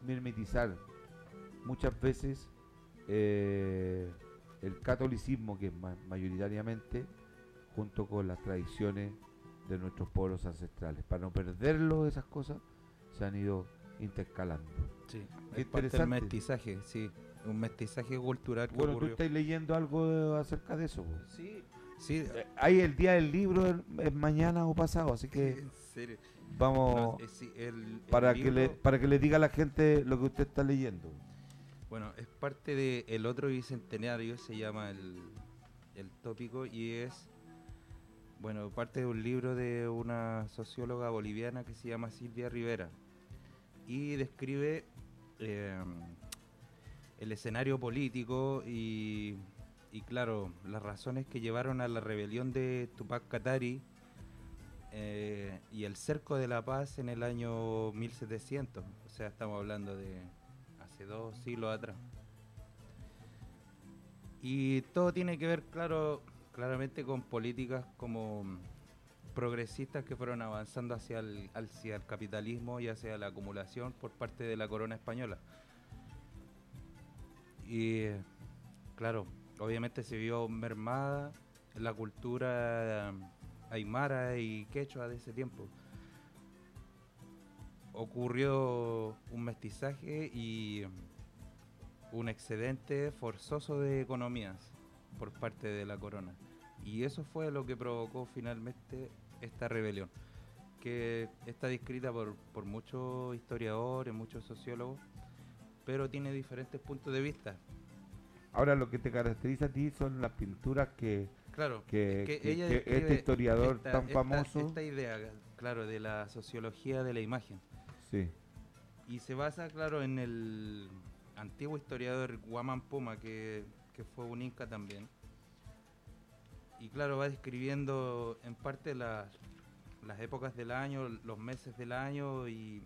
mimetizar muchas veces eh, el catolicismo, que es ma- mayoritariamente, junto con las tradiciones de nuestros pueblos ancestrales. Para no perderlo, esas cosas se han ido intercalando. Sí, Qué interesante. mestizaje, sí, un mestizaje cultural que Bueno, tú ocurrió. estás leyendo algo acerca de eso. po? Sí, sí, Eh, Hay el día del libro, es- mañana o pasado, así que vamos No, es- sí, el- el para que le para que le diga a la gente lo que usted está leyendo. Bueno, es parte del otro bicentenario, se llama el, el tópico, y es, bueno, parte de un libro de una socióloga boliviana que se llama Silvia Rivera, y describe eh, el escenario político y, y, claro, las razones que llevaron a la rebelión de Tupac Katari eh, y el cerco de la paz en el año 1700, o sea, estamos hablando de hace dos siglos atrás. Y todo tiene que ver, claro, claramente con políticas como progresistas que fueron avanzando hacia el, hacia el capitalismo y hacia la acumulación por parte de la corona española. Y claro, obviamente se vio mermada la cultura aymara y quechua de ese tiempo. Ocurrió un mestizaje y un excedente forzoso de economías por parte de la corona. Y eso fue lo que provocó finalmente esta rebelión, que está descrita por, por muchos historiadores, muchos sociólogos, pero tiene diferentes puntos de vista. Ahora lo que te caracteriza a ti son las pinturas que, Claro, que, es que que- ella que este historiador esta- tan esta- famoso... Esta idea, claro, de la sociología de la imagen. Sí, Y se basa, claro, en el antiguo historiador Guamán Puma, que, que fue un inca también. Y claro, va describiendo en parte las, las épocas del año, los meses del año y,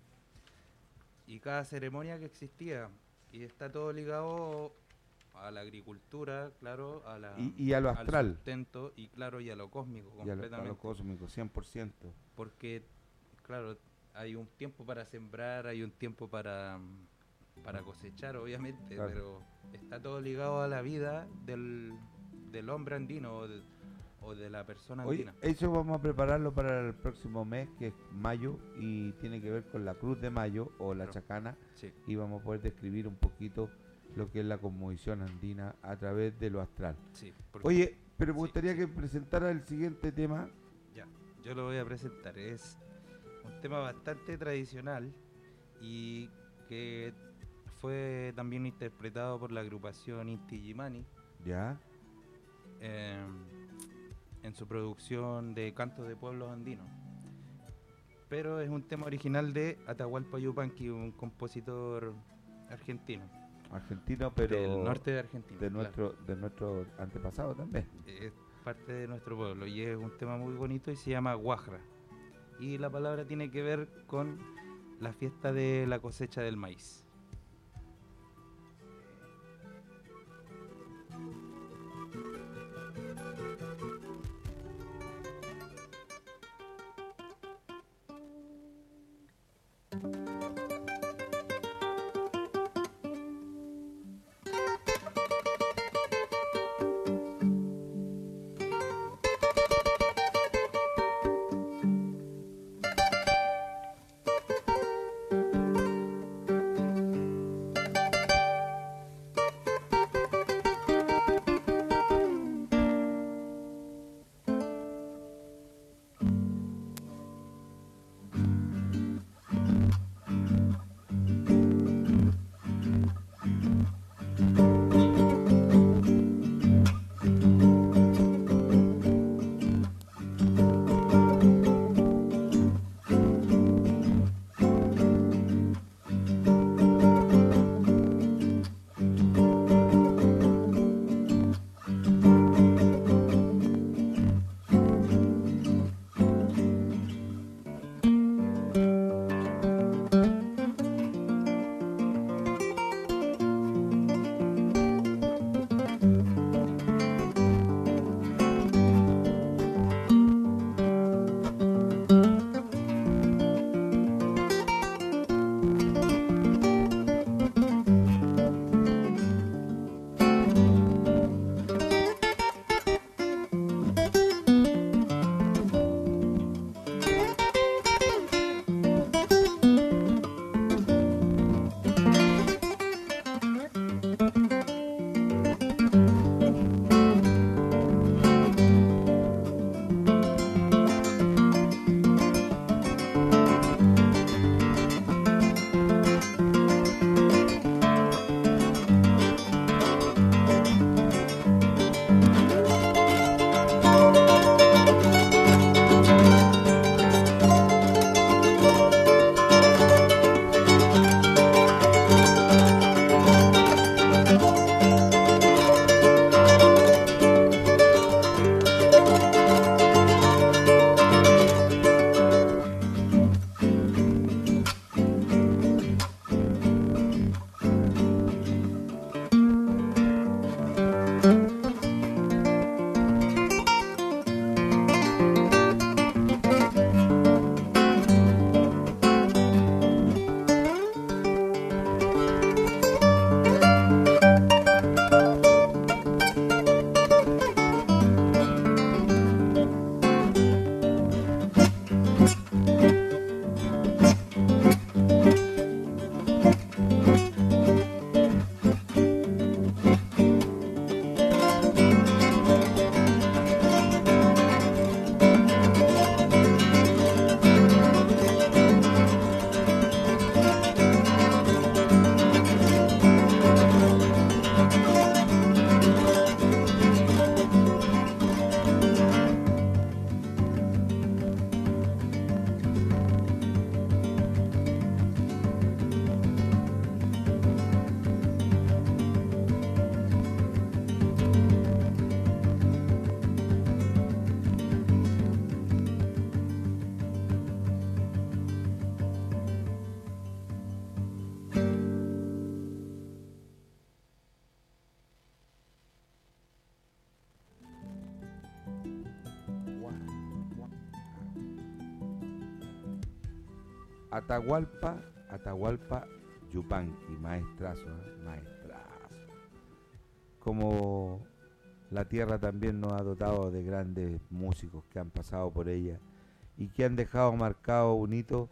y cada ceremonia que existía. Y está todo ligado a la agricultura, claro, a la, Y- y a lo al astral. sustento y claro, y a lo cósmico y a lo, a completamente lo cósmico, 100%. porque claro hay un tiempo para sembrar hay un tiempo para para cosechar obviamente Claro. pero está todo ligado a la vida del, del hombre andino o de, o de la persona andina eso vamos a prepararlo para el próximo mes, que es mayo, y tiene que ver con la Cruz de Mayo o la. Chacana, sí y vamos a poder describir un poquito lo que es la cosmovisión andina a través de lo astral. sí porque- Oye, pero me gustaría sí. que presentara el siguiente tema. ya yo lo voy a presentar es tema bastante tradicional y que fue también interpretado por la agrupación Inti Illimani ¿Ya? eh, en su producción de cantos de pueblos andinos. Pero es un tema original de Atahualpa Yupanqui, un compositor argentino, Argentino, pero del norte de Argentina. de claro. nuestro de nuestro antepasado también. Es parte de nuestro pueblo y es un tema muy bonito y se llama Guajra. Y la palabra tiene que ver con la fiesta de la cosecha del maíz. Atahualpa, Atahualpa Yupanqui, maestrazo, ¿eh? maestrazo. Como la tierra también nos ha dotado de grandes músicos que han pasado por ella y que han dejado marcado un hito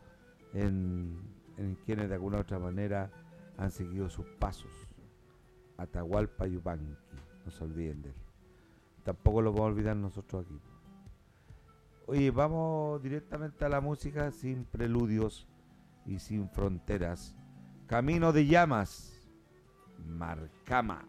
en, en quienes de alguna otra manera han seguido sus pasos. Atahualpa Yupanqui, no se olviden de él. Tampoco lo vamos a olvidar nosotros aquí. Oye, vamos directamente a la música sin preludios y sin fronteras. Camino de llamas, Marcama.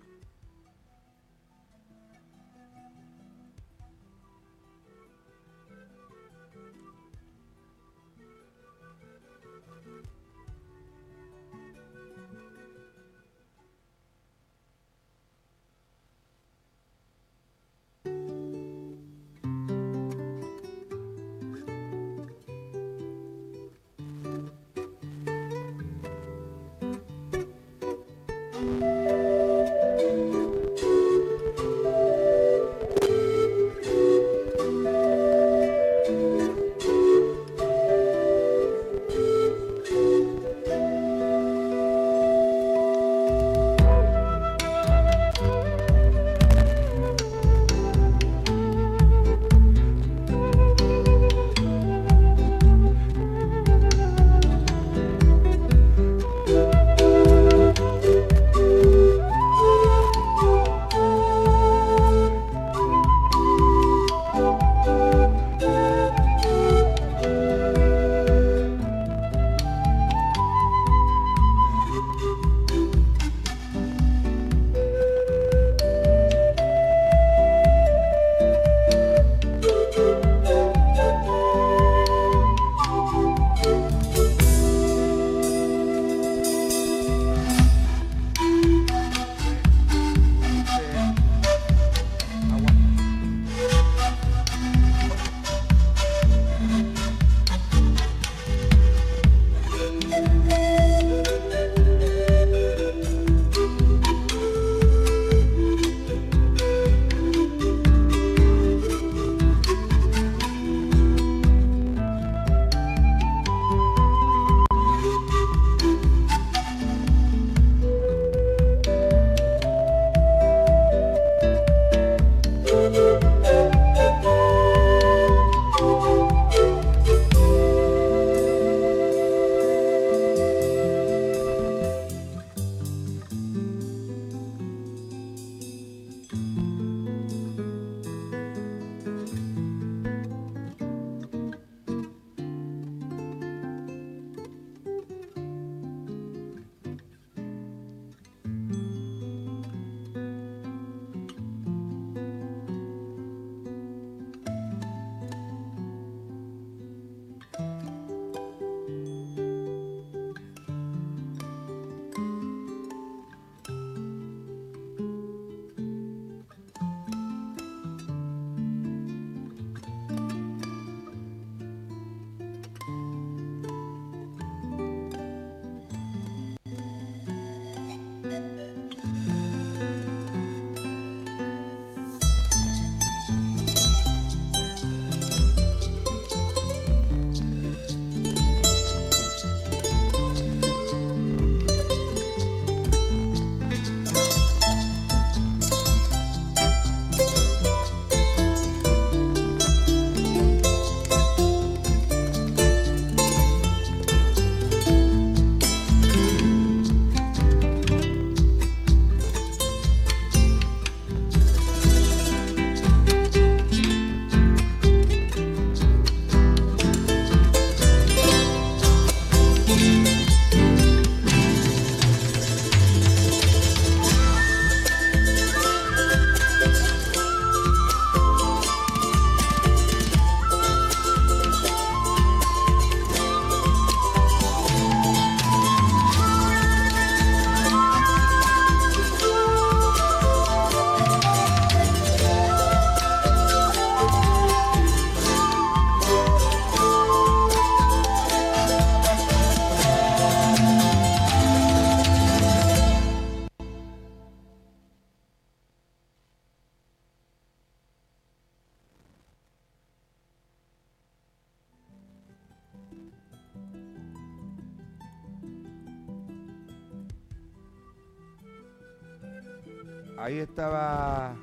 Estaba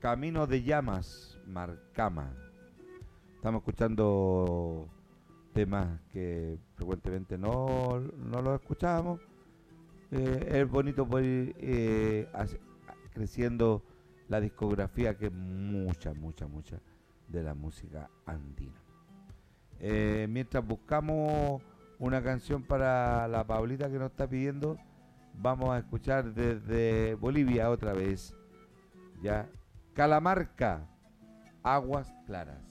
Camino de Llamas, Marcama. Estamos escuchando temas que frecuentemente no, no los escuchábamos. Eh, es bonito poder eh, hace- creciendo la discografía que es mucha, mucha, mucha de la música andina. Eh, mientras buscamos una canción para la Paulita que nos está pidiendo, vamos a escuchar desde Bolivia otra vez. Ya. Calamarca, Aguas Claras.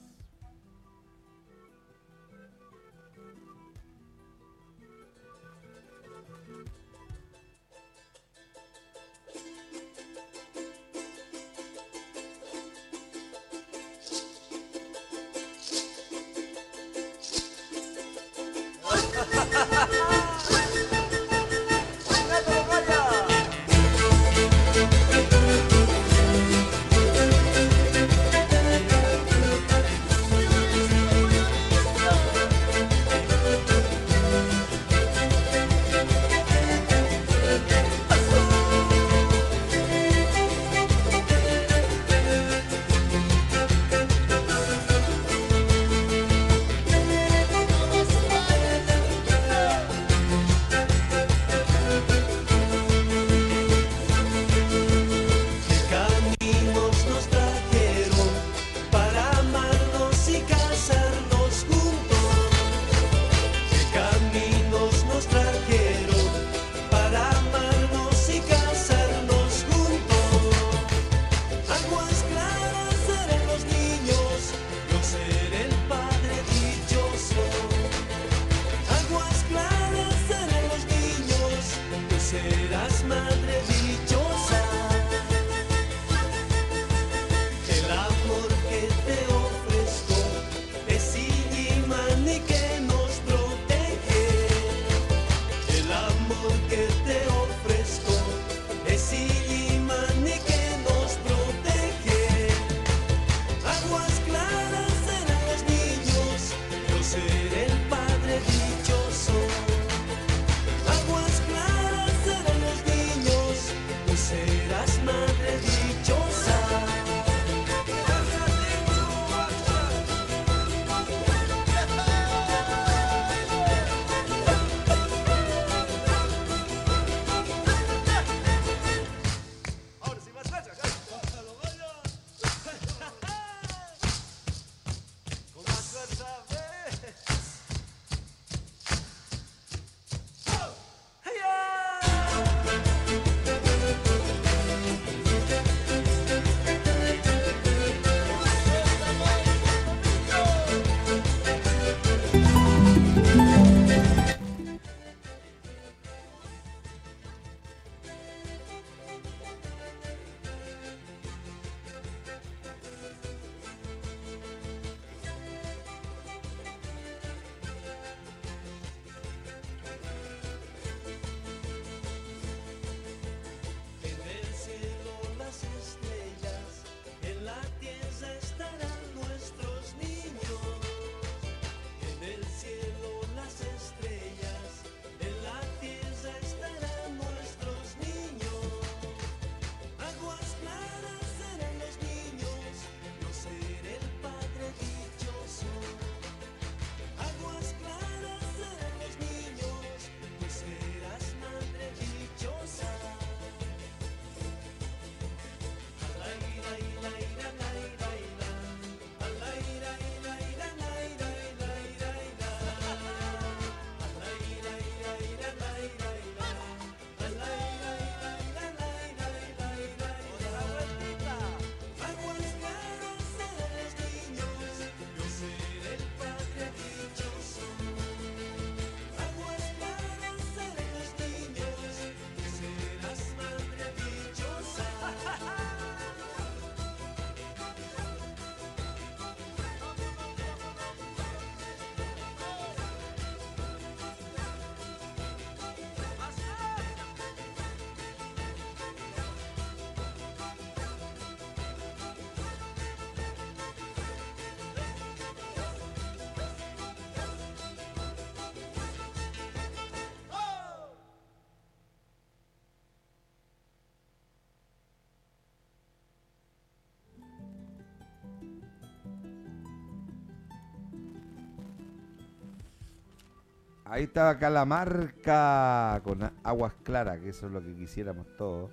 Ahí estaba Calamarca con a- aguas claras, que eso es lo que quisiéramos todos.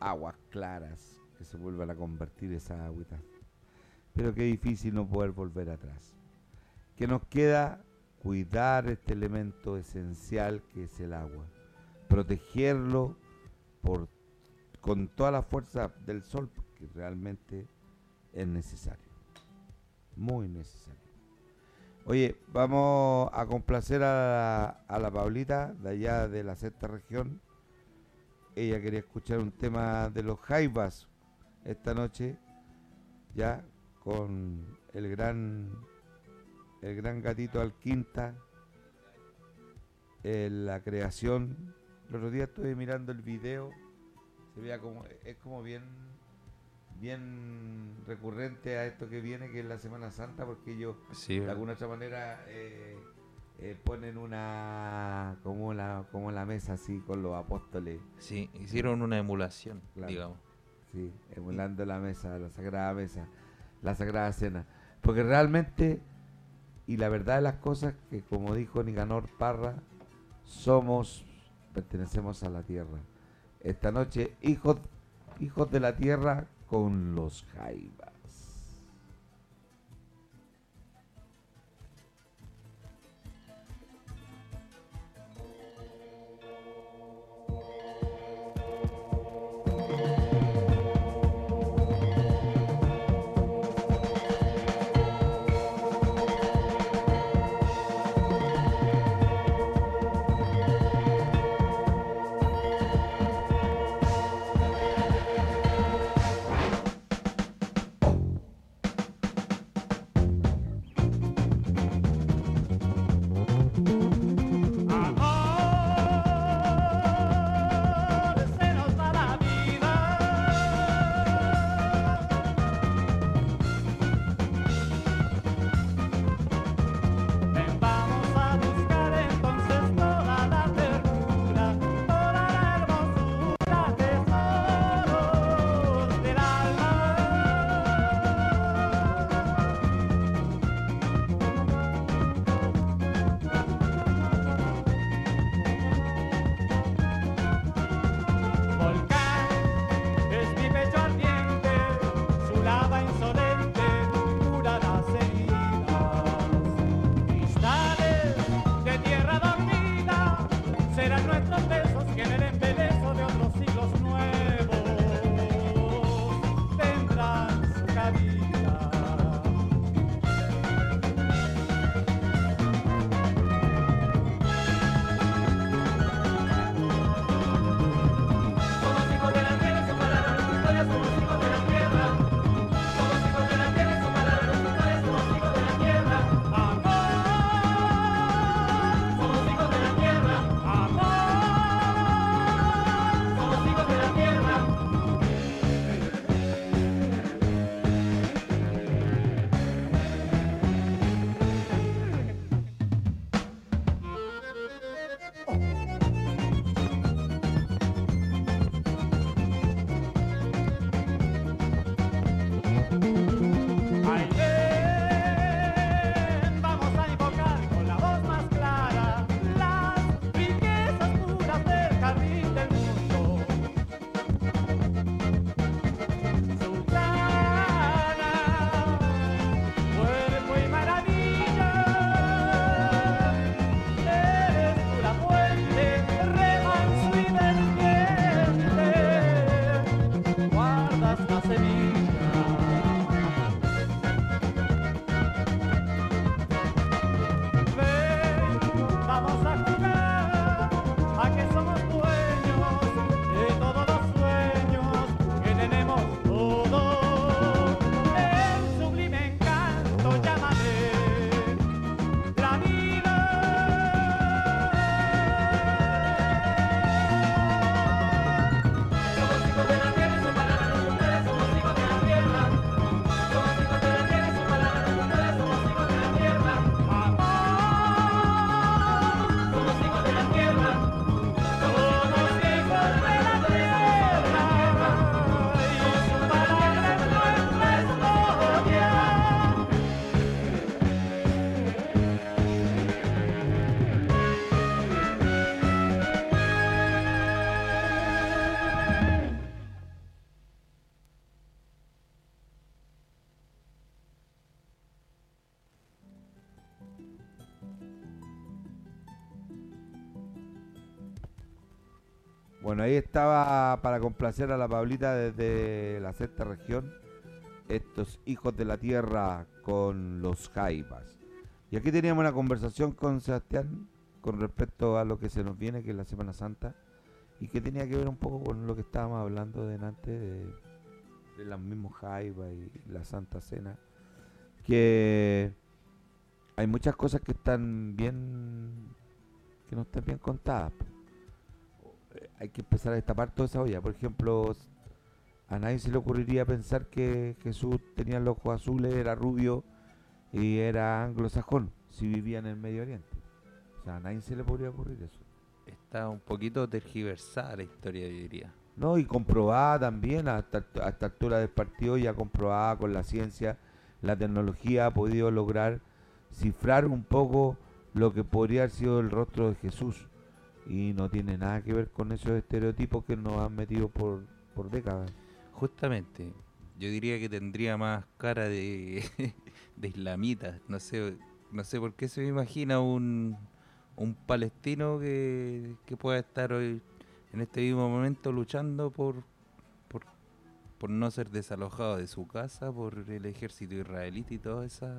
Aguas claras, que se vuelvan a convertir esa agüita. Pero qué difícil no poder volver atrás. Que nos queda cuidar este elemento esencial que es el agua. Protegerlo con toda la fuerza del sol, porque realmente es necesario. Muy necesario. Oye, vamos a complacer a la, a la Pablita de allá de la sexta región. Ella quería escuchar un tema de los Jaivas esta noche, ya con el gran el gran gatito Alquinta en la creación. El otro día estuve mirando el video, se veía como es como bien bien recurrente a esto que viene, que es la Semana Santa, porque ellos Sí, de alguna otra manera eh, eh, ponen una como la como la mesa así con los apóstoles sí, hicieron una emulación, Claro. digamos. sí emulando la mesa la sagrada mesa la sagrada cena porque realmente y la verdad de las cosas que como dijo Nicanor Parra somos pertenecemos a la tierra esta noche hijos hijos de la tierra con los jaivas Bueno, ahí estaba para complacer a la Pablita desde la sexta región, estos hijos de la tierra con los jaibas. Y aquí teníamos una conversación con Sebastián con respecto a lo que se nos viene, que es la Semana Santa, y que tenía que ver un poco con lo que estábamos hablando delante de, los mismos jaibas y la Santa Cena, que hay muchas cosas que están bien, que no están bien contadas. Hay que empezar a destapar toda esa olla. Por ejemplo, a nadie se le ocurriría pensar que Jesús tenía los ojos azules, era rubio y era anglosajón, si vivía en el Medio Oriente. O sea, a nadie se le podría ocurrir eso. Está un poquito tergiversada la historia, yo diría. No, y comprobada también, hasta, a esta altura del partido, ya comprobada con la ciencia, la tecnología ha podido lograr cifrar un poco lo que podría haber sido el rostro de Jesús. Y no tiene nada que ver con esos estereotipos que nos han metido por, por décadas. Justamente, yo diría que tendría más cara de, *laughs* de islamita. No sé, no sé por qué se me imagina un, un palestino que, que pueda estar hoy en este mismo momento luchando por, por, no ser desalojado de su casa, por el ejército israelita y toda esa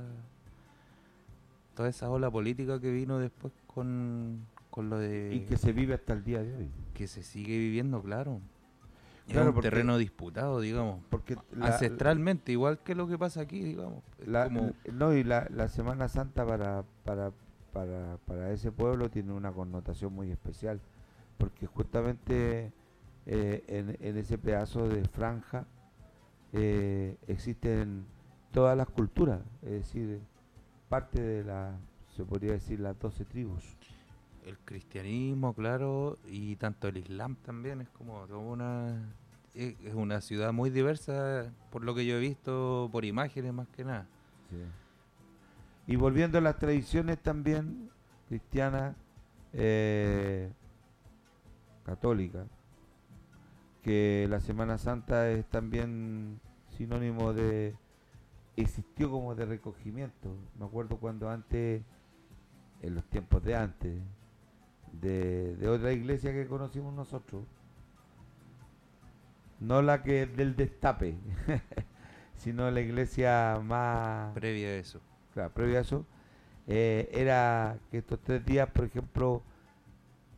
toda esa ola política que vino después con, con lo de Y que se vive hasta el día de hoy. que se sigue viviendo, claro. Es Claro, un porque- terreno disputado, digamos. Porque la- Ancestralmente, igual que lo que pasa aquí, digamos. La- como- No, y la, la Semana Santa para, para, para, para ese pueblo tiene una connotación muy especial, porque justamente eh, en, en ese pedazo de franja eh, existen todas las culturas, es decir, parte de la, se podría decir, las 12 tribus. El cristianismo, claro, y tanto el islam también es como toda una es una ciudad muy diversa por lo que yo he visto por imágenes más que nada. Y volviendo a las tradiciones también cristianas, eh, católicas, que la Semana Santa es también sinónimo de, existió como de recogimiento. Me acuerdo cuando antes, en los tiempos de antes, de, de otra iglesia que conocimos nosotros, no la que del destape, *laughs* sino la iglesia más Previa a eso. claro, previo a eso, eh, era que estos tres días, por ejemplo,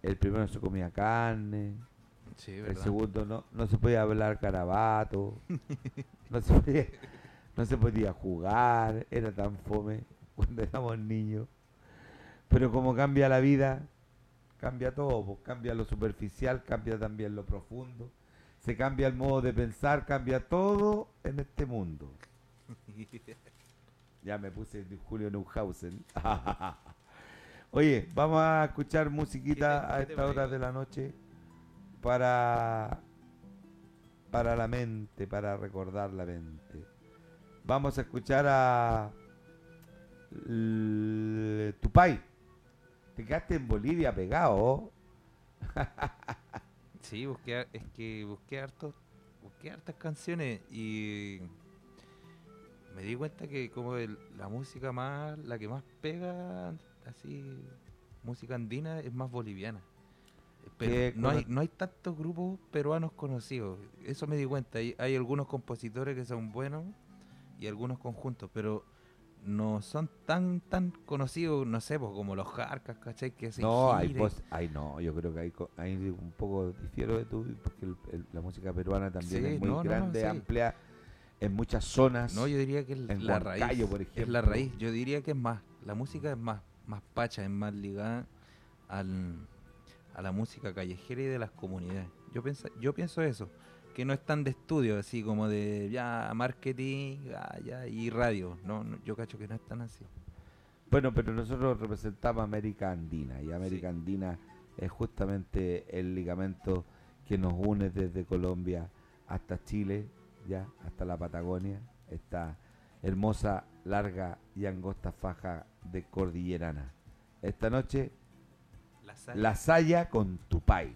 el primero se comía carne, Sí, el segundo no, no se podía hablar carabato, no se podía, no se podía jugar, era tan fome cuando éramos niños. Pero como cambia la vida, cambia todo, pues, cambia lo superficial, cambia también lo profundo, se cambia el modo de pensar, cambia todo en este mundo. *laughs* Ya me puse de Julio Neuhausen. *laughs* Oye, vamos a escuchar musiquita ¿Qué te- a esta hora de la noche para para la mente, para recordar la mente. Vamos a escuchar a l- Tupay. Te quedaste en Bolivia pegado. *laughs* Sí, busqué, es que busqué hartos, busqué hartas canciones y me di cuenta que como el- la música más, la que más pega, así, música andina es más boliviana. Pero ¿Qué no hay, no hay tantos grupos peruanos conocidos. Eso me di cuenta. Hay, hay algunos compositores que son buenos y algunos conjuntos, pero no son tan tan conocidos, no sé, pues, como los Jarcas, ¿cachai? Que hacen No, hay gira y- pos- ay no, yo creo que hay, hay un poco difiero de tú, porque el- el- la música peruana también Sí, es muy no, no, no, grande, sí. amplia, en muchas zonas. No, yo diría que es en la raíz. por Es ejemplo. la raíz. Yo diría que es más. La música es más, más pacha, es más ligada al, a la música callejera y de las comunidades. Yo pienso, yo pienso eso. Que no es tan de estudio, así como de ya marketing ya, y radio. No, no, yo cacho que no es tan así. Bueno, pero nosotros representamos América Andina y América Andina es justamente el ligamento que nos une desde Colombia hasta Chile, ya hasta la Patagonia, esta hermosa, larga y angosta faja de cordillerana. Esta noche, La sal- La Saya con Tupay.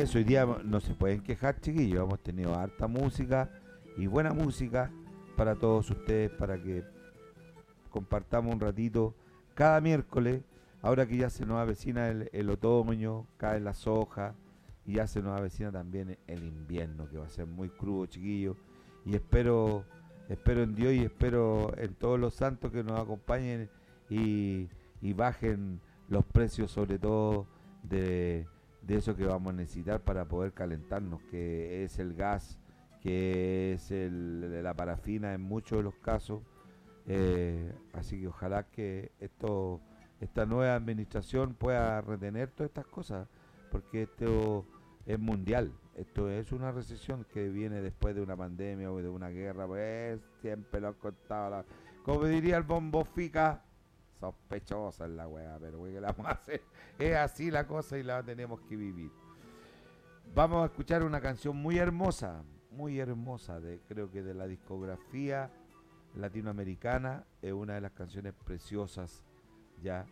Eso, hoy día no se pueden quejar, chiquillos. Hemos tenido harta música y buena música para todos ustedes, para que compartamos un ratito cada miércoles. Ahora que ya se nos avecina el, otoño, caen las hojas y ya se nos avecina también el invierno, que va a ser muy crudo, chiquillos. Y espero, espero en Dios y espero en todos los santos que nos acompañen y bajen los precios, sobre todo de, de eso que vamos a necesitar para poder calentarnos, que es el gas, que es la parafina en muchos de los casos. Eh, así que ojalá que esto, esta nueva administración pueda retener todas estas cosas, porque esto es mundial. Esto es una recesión que viene después de una pandemia o de una guerra, pues siempre lo han contado. como diría el bombo Fica, sospechosa es la weá, pero weá, ¿qué le vamos a hacer? Es así la cosa y la tenemos que vivir. Vamos a escuchar una canción muy hermosa, muy hermosa, de, creo que de la discografía latinoamericana, es una de las canciones preciosas ya.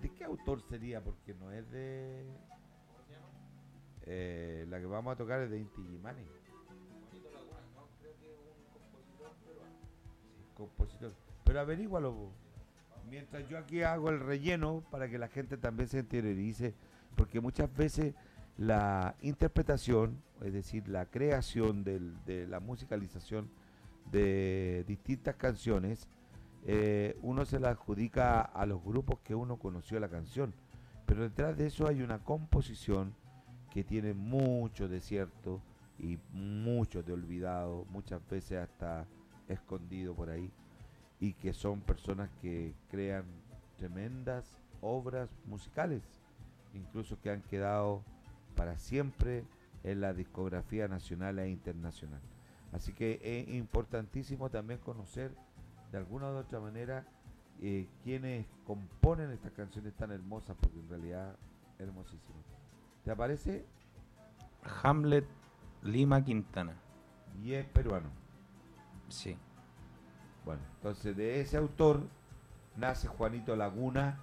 ¿De qué autor sería? Porque no es de... Eh, la que vamos a tocar es de Inti Illimani. Compositor. Pero averígualo. vos. Mientras yo aquí hago el relleno para que la gente también se interiorice, porque muchas veces la interpretación, es decir, la creación del- de la musicalización de distintas canciones, eh, uno se la adjudica a los grupos que uno conoció la canción, pero detrás de eso hay una composición que tiene mucho de cierto y mucho de olvidado, muchas veces hasta escondido por ahí. Y que son personas que crean tremendas obras musicales, incluso que han quedado para siempre en la discografía nacional e internacional. Así que es importantísimo también conocer de alguna u otra manera eh, quienes componen estas canciones tan hermosas, porque en realidad hermosísimas. ¿Te aparece? Hamlet Lima Quintana. Y es peruano. Sí. Bueno, entonces de ese autor nace Juanito Laguna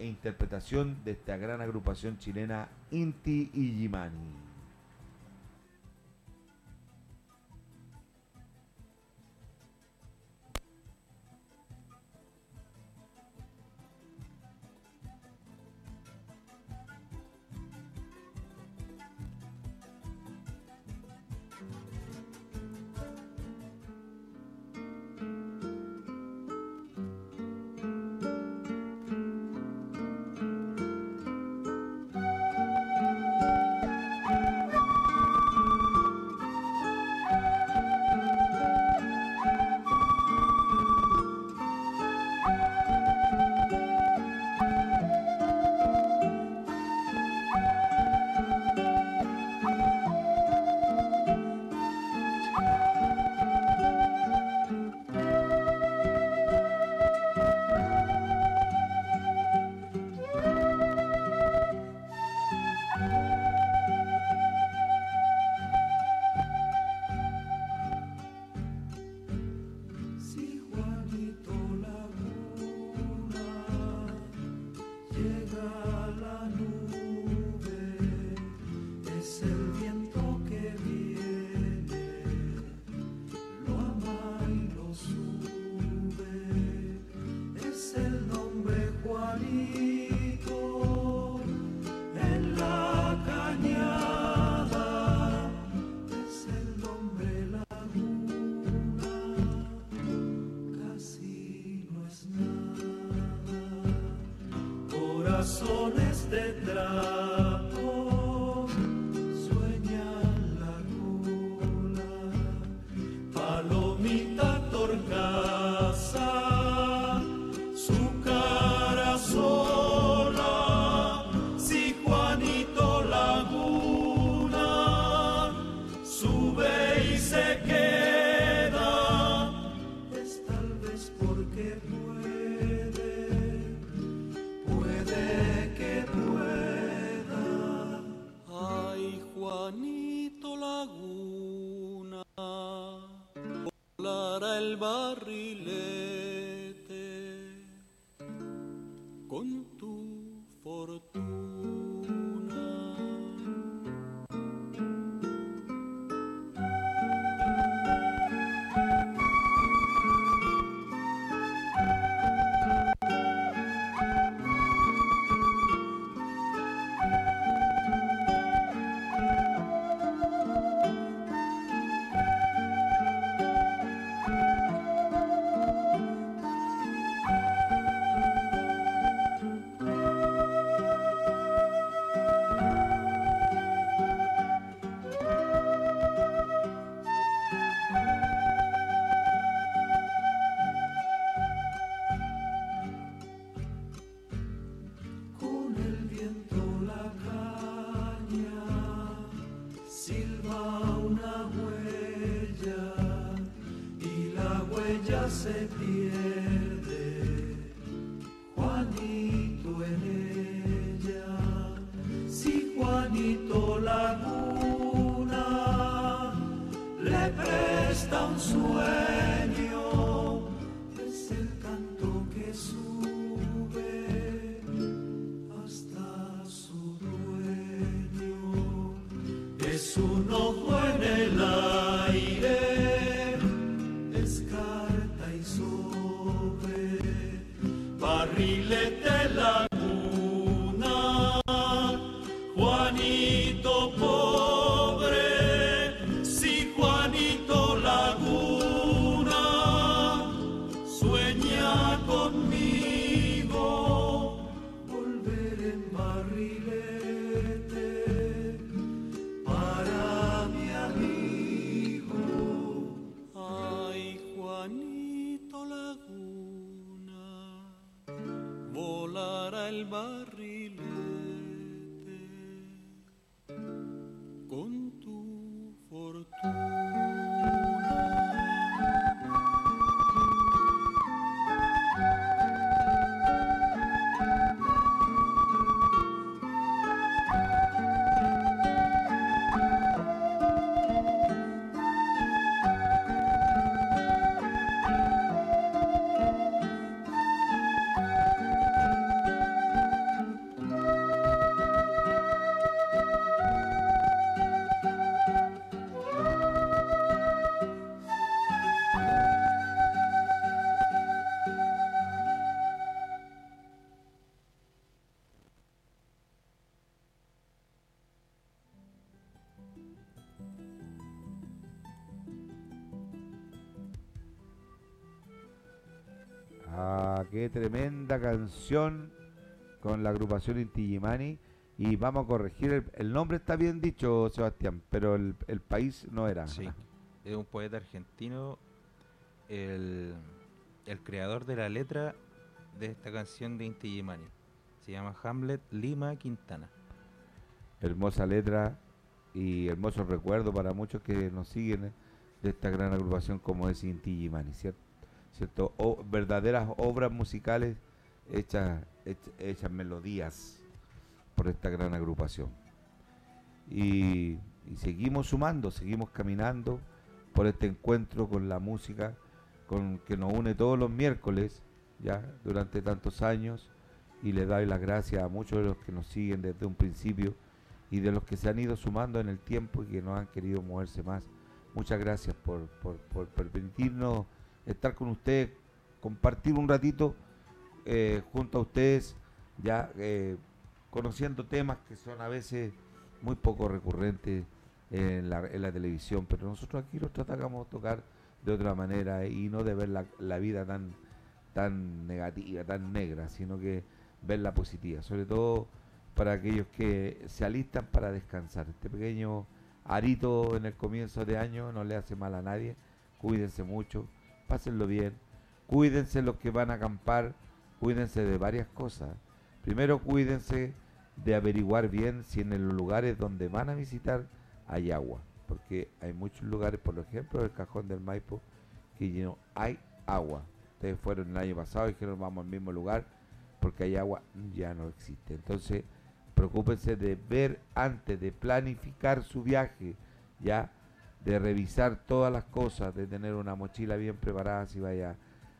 e interpretación de esta gran agrupación chilena Inti Illimani. Qué tremenda canción con la agrupación Inti Illimani. Y vamos a corregir, el, el nombre está bien dicho, Sebastián, pero el, el país no era. Sí, es un poeta argentino, el, el creador de la letra de esta canción de Inti Illimani. Se llama Hamlet Lima Quintana. Hermosa letra y hermoso recuerdo para muchos que nos siguen eh, de esta gran agrupación como es Inti Illimani, ¿cierto? ¿Cierto? O- verdaderas obras musicales hechas, hech- hechas melodías por esta gran agrupación. Y, y seguimos sumando, seguimos caminando por este encuentro con la música con que nos une todos los miércoles ya durante tantos años y le doy las gracias a muchos de los que nos siguen desde un principio y de los que se han ido sumando en el tiempo y que no han querido moverse más. Muchas gracias por, por- por permitirnos estar con ustedes, compartir un ratito eh, junto a ustedes, ya eh, conociendo temas que son a veces muy poco recurrentes en la, televisión, pero nosotros aquí los tratamos de tocar de otra manera y no de ver la, la vida tan, tan negativa, tan negra, sino que verla positiva, sobre todo para aquellos que se alistan para descansar. Este pequeño arito en el comienzo de año no le hace mal a nadie, cuídense mucho, pásenlo bien, cuídense los que van a acampar, cuídense de varias cosas. Primero cuídense de averiguar bien si en los lugares donde van a visitar hay agua, porque hay muchos lugares, por ejemplo el cajón del Maipo, que no hay agua. Ustedes fueron el año pasado y dijeron vamos al mismo lugar, porque hay agua, ya no existe. Entonces, preocúpense de ver antes de planificar su viaje, ya de revisar todas las cosas, de tener una mochila bien preparada si vaya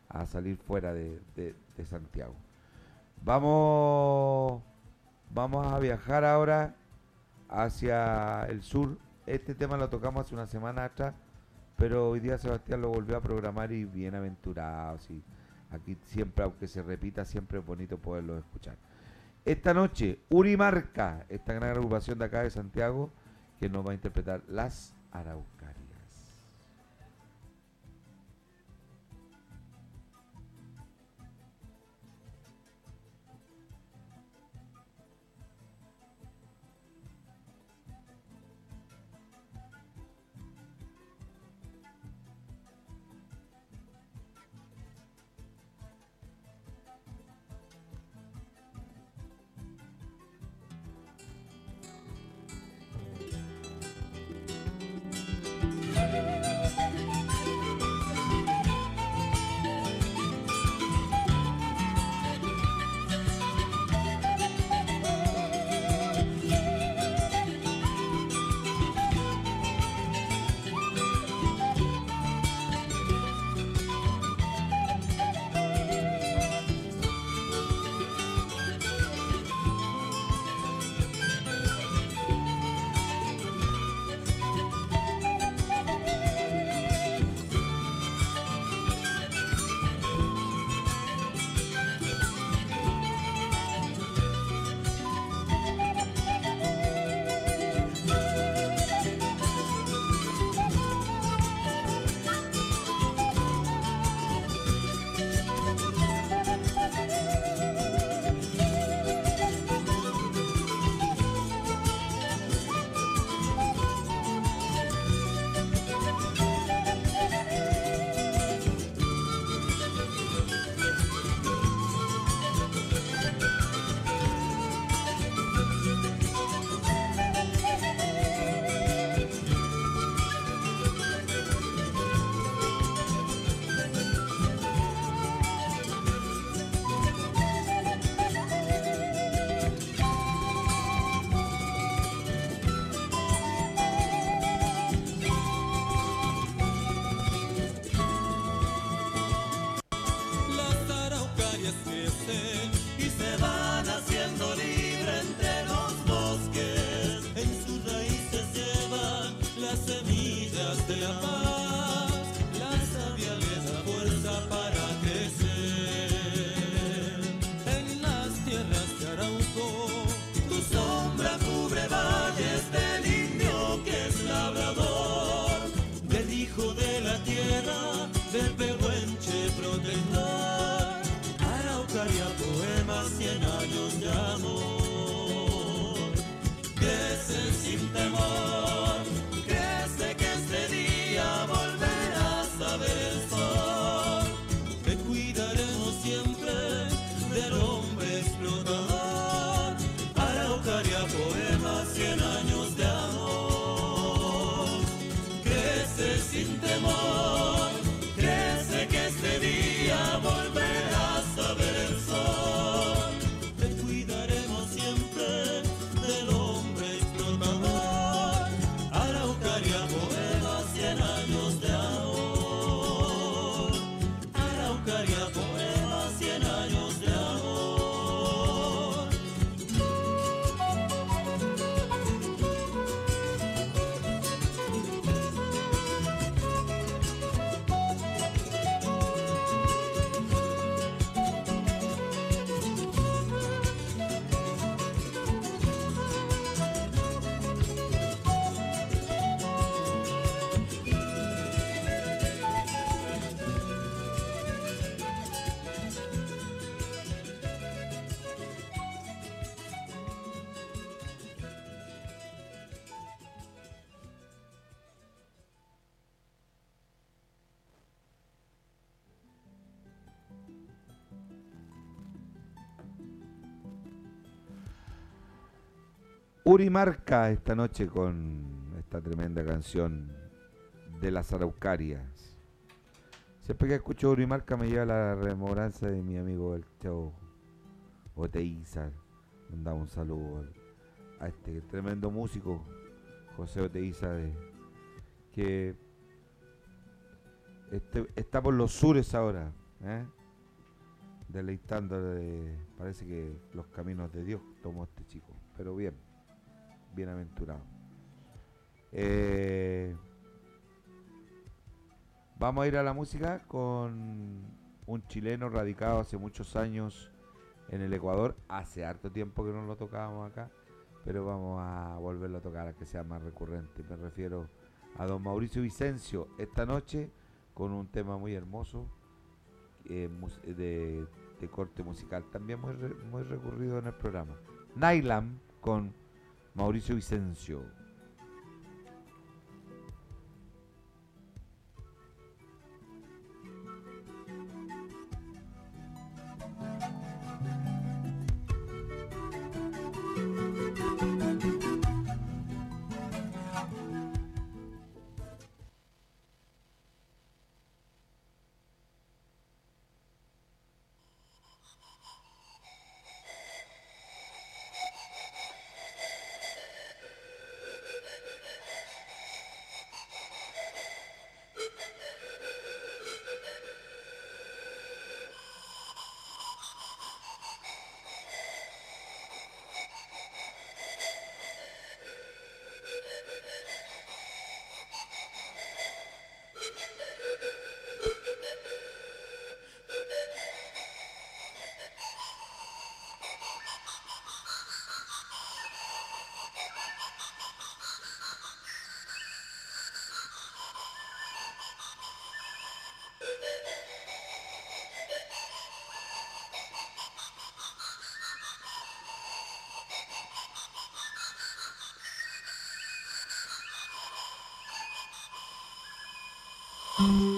a salir fuera de, de- Santiago. Vamos, vamos a viajar ahora hacia el sur. Este tema lo tocamos hace una semana atrás, pero hoy día Sebastián lo volvió a programar y bienaventurado. Sí. Aquí siempre, aunque se repita, siempre es bonito poderlo escuchar. Esta noche, Urimarca, esta gran agrupación de acá de Santiago, que nos va a interpretar Las Araucarias. Urimarca esta noche con esta tremenda canción de las araucarias. Siempre que escucho Urimarca me lleva la rememoranza de mi amigo el Chavo Oteiza. Mandaba un saludo a este tremendo músico, José Oteiza, de, que este- está por los sures ahora, ¿eh? deleitando de, parece que los caminos de Dios tomó este chico, pero bien, bienaventurado. Eh, vamos a ir a la música con un chileno radicado hace muchos años en el Ecuador, hace harto tiempo que no lo tocábamos acá, pero vamos a volverlo a tocar a que sea más recurrente. Me refiero a don Mauricio Vicencio esta noche con un tema muy hermoso eh, de, de corte musical, también muy, re- muy recurrido en el programa. Nylam con Mauricio Vicencio. Oh.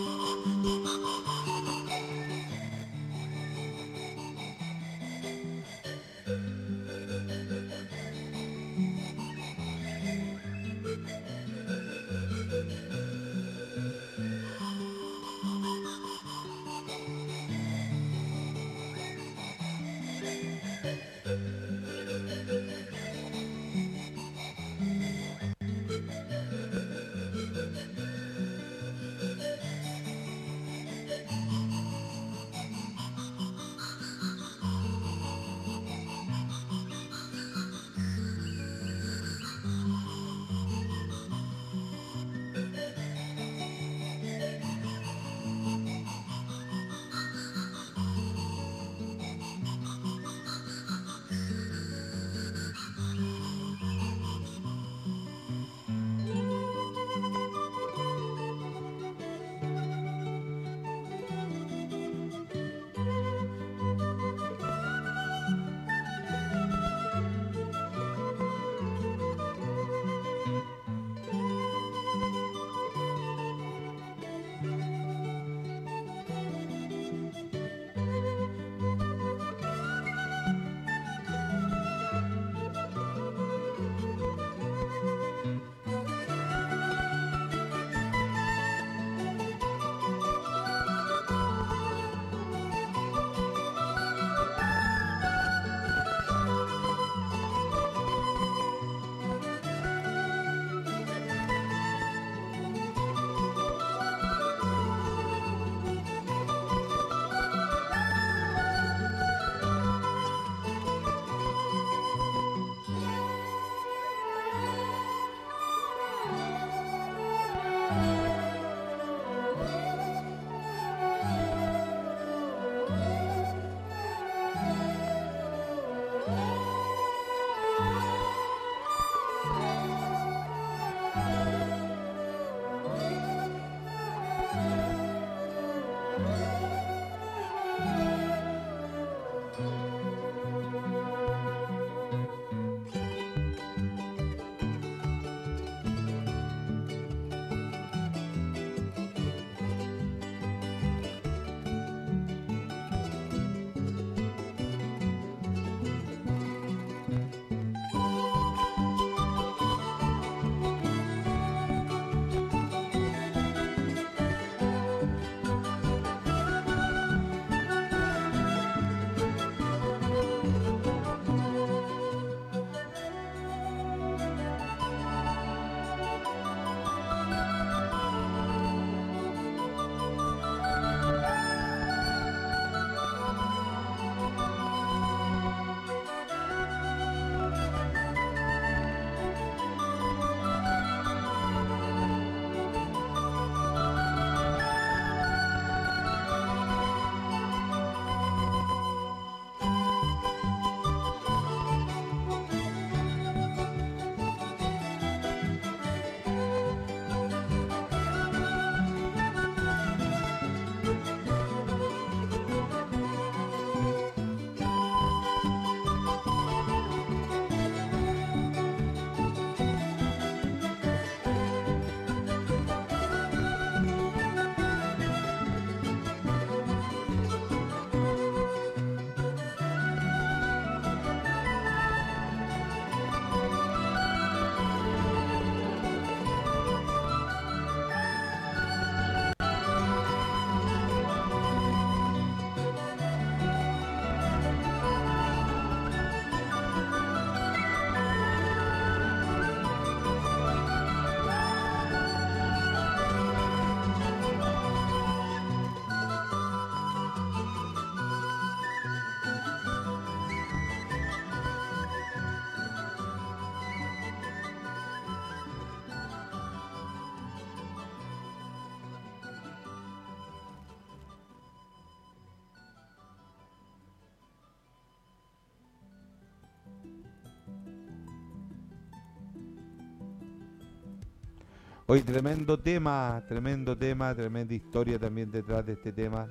Tremendo tema, tremendo tema, tremenda historia también detrás de este tema,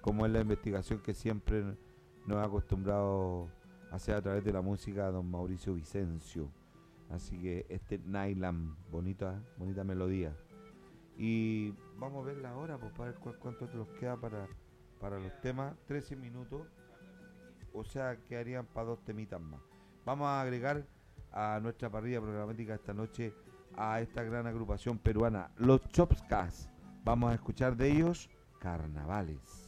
como es la investigación que siempre nos ha acostumbrado a hacer a través de la música don Mauricio Vicencio. Así que este Nylam, bonita, bonita melodía. Y vamos a ver la hora, pues para ver cuánto nos queda para, para los temas. 13 minutos. O sea, quedarían para dos temitas más. Vamos a agregar a nuestra parrilla programática esta noche a esta gran agrupación peruana, los Chopscas. Vamos a escuchar de ellos Carnavales.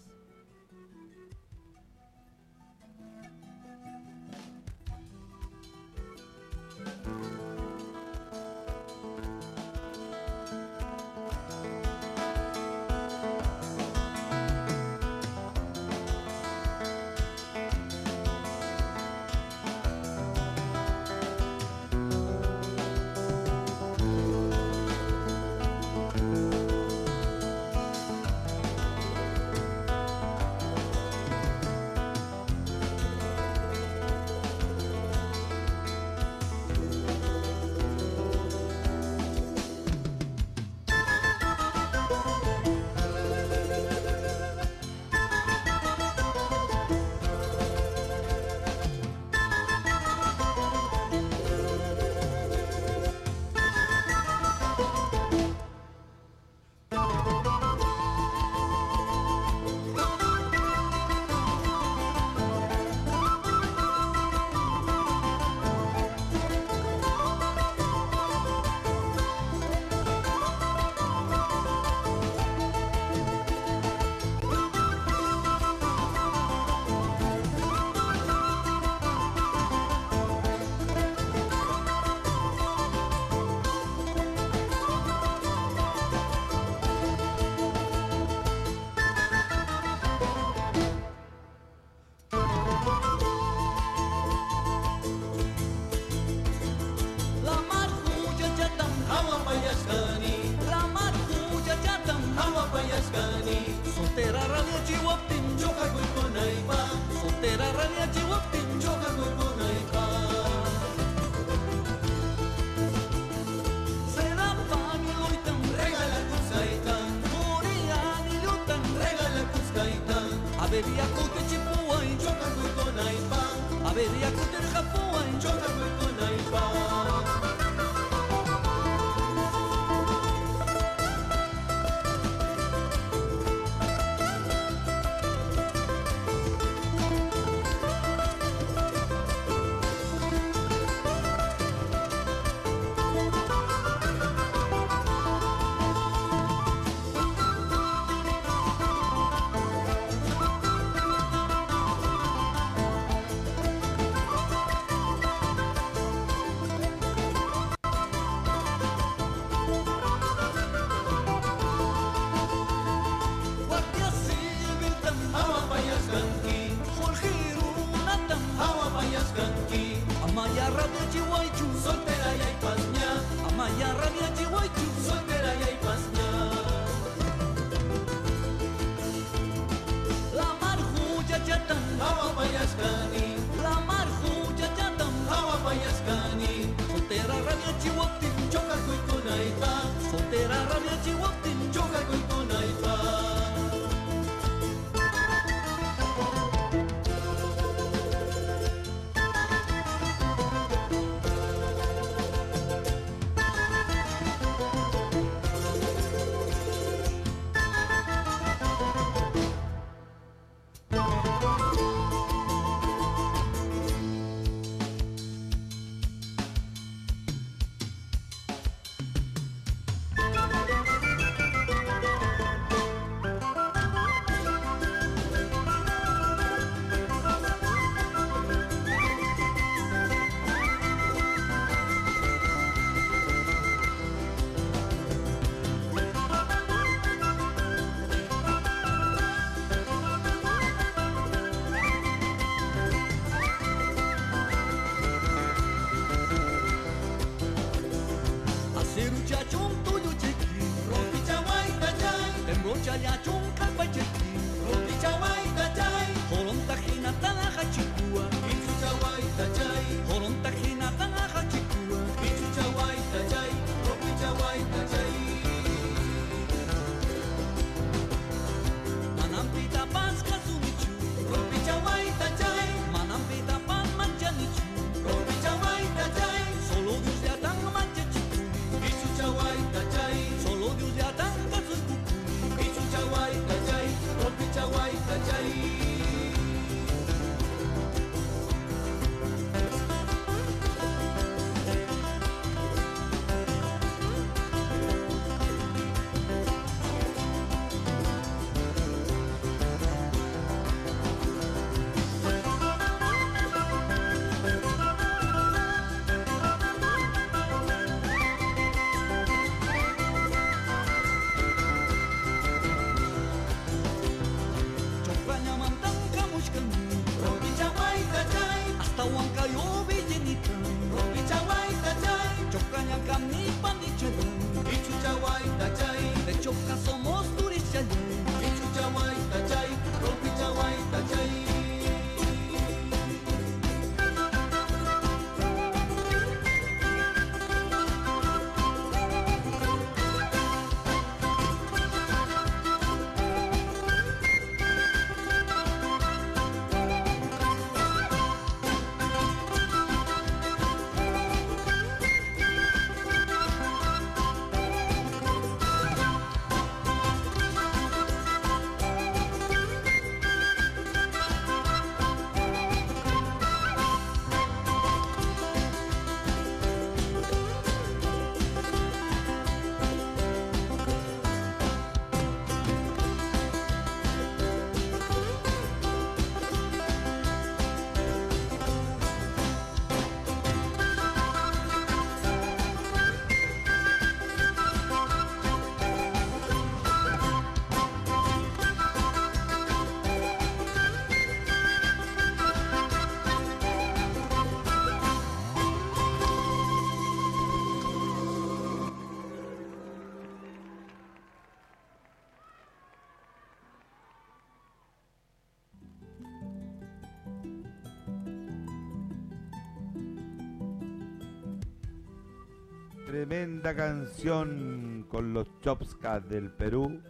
Tremenda canción con los Chopscas del Perú.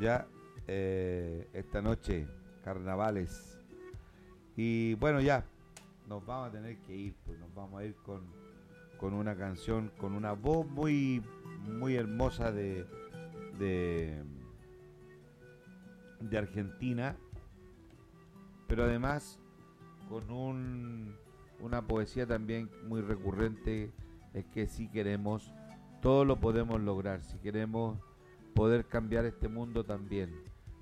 Ya eh, esta noche, carnavales. Y bueno, ya nos vamos a tener que ir, pues nos vamos a ir con, con una canción, con una voz muy, muy hermosa de, de, de Argentina, pero además con un, una poesía también muy recurrente es que si queremos, todo lo podemos lograr, si queremos poder cambiar este mundo también,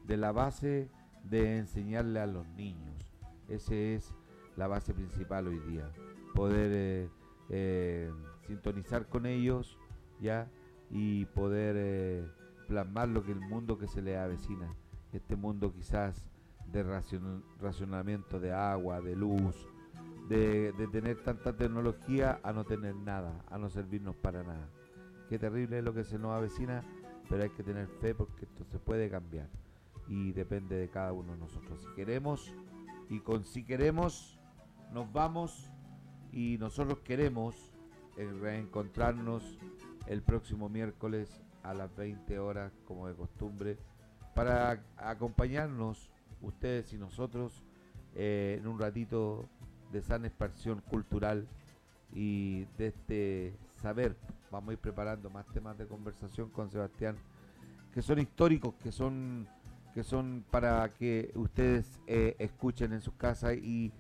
de la base de enseñarle a los niños. Esa es la base principal hoy día, poder eh, eh, sintonizar con ellos ya y poder eh, plasmar lo que el mundo que se le avecina, este mundo quizás de racion- racionamiento de agua, de luz, de, tener tanta tecnología a no tener nada, a no servirnos para nada. Qué terrible es lo que se nos avecina, pero hay que tener fe porque esto se puede cambiar y depende de cada uno de nosotros. Si queremos y con si queremos, nos vamos y nosotros queremos eh, reencontrarnos el próximo miércoles a las 20 horas como de costumbre para acompañarnos ustedes y nosotros eh, en un ratito de sana expansión cultural y de este saber. Vamos a ir preparando más temas de conversación con Sebastián que son históricos, que son que son para que ustedes eh, escuchen en sus casas y,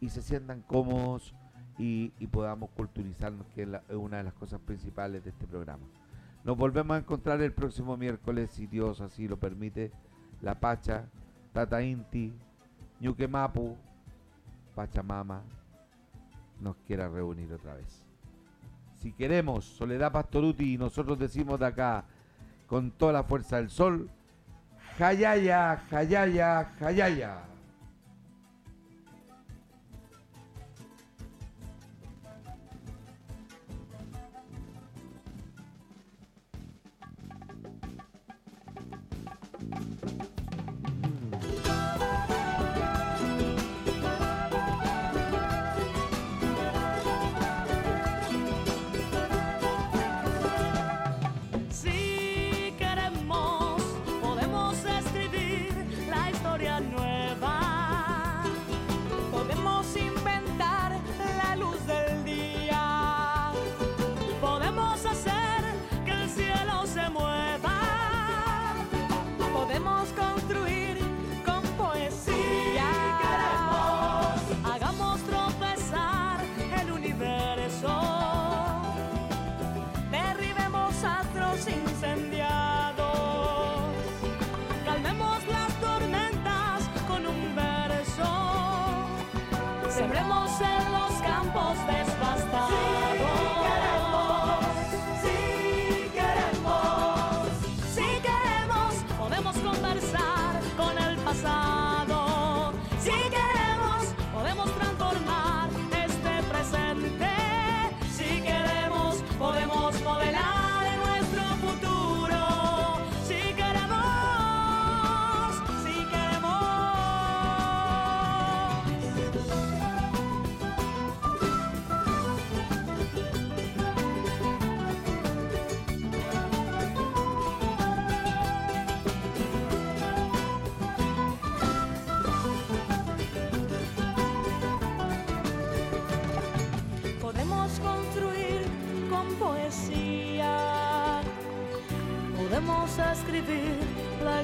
y se sientan cómodos y, y podamos culturizarnos, que es, es una de las cosas principales de este programa. Nos volvemos a encontrar el próximo miércoles, si Dios así lo permite. La Pacha, Tata Inti, Ñuquemapu, Pachamama nos quiera reunir otra vez. Si queremos, Soledad Pastoruti y nosotros decimos de acá, con toda la fuerza del sol, Jayaya, Jayaya, Jayaya.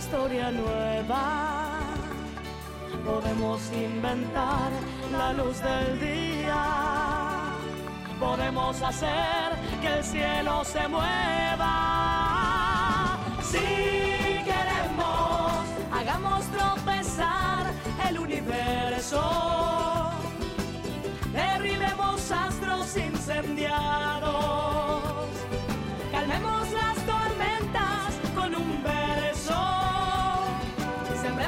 Historia nueva. Podemos inventar la luz del día. Podemos hacer que el cielo se mueva. Si queremos, hagamos tropezar el universo. Derribemos astros incendiados.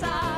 queremos,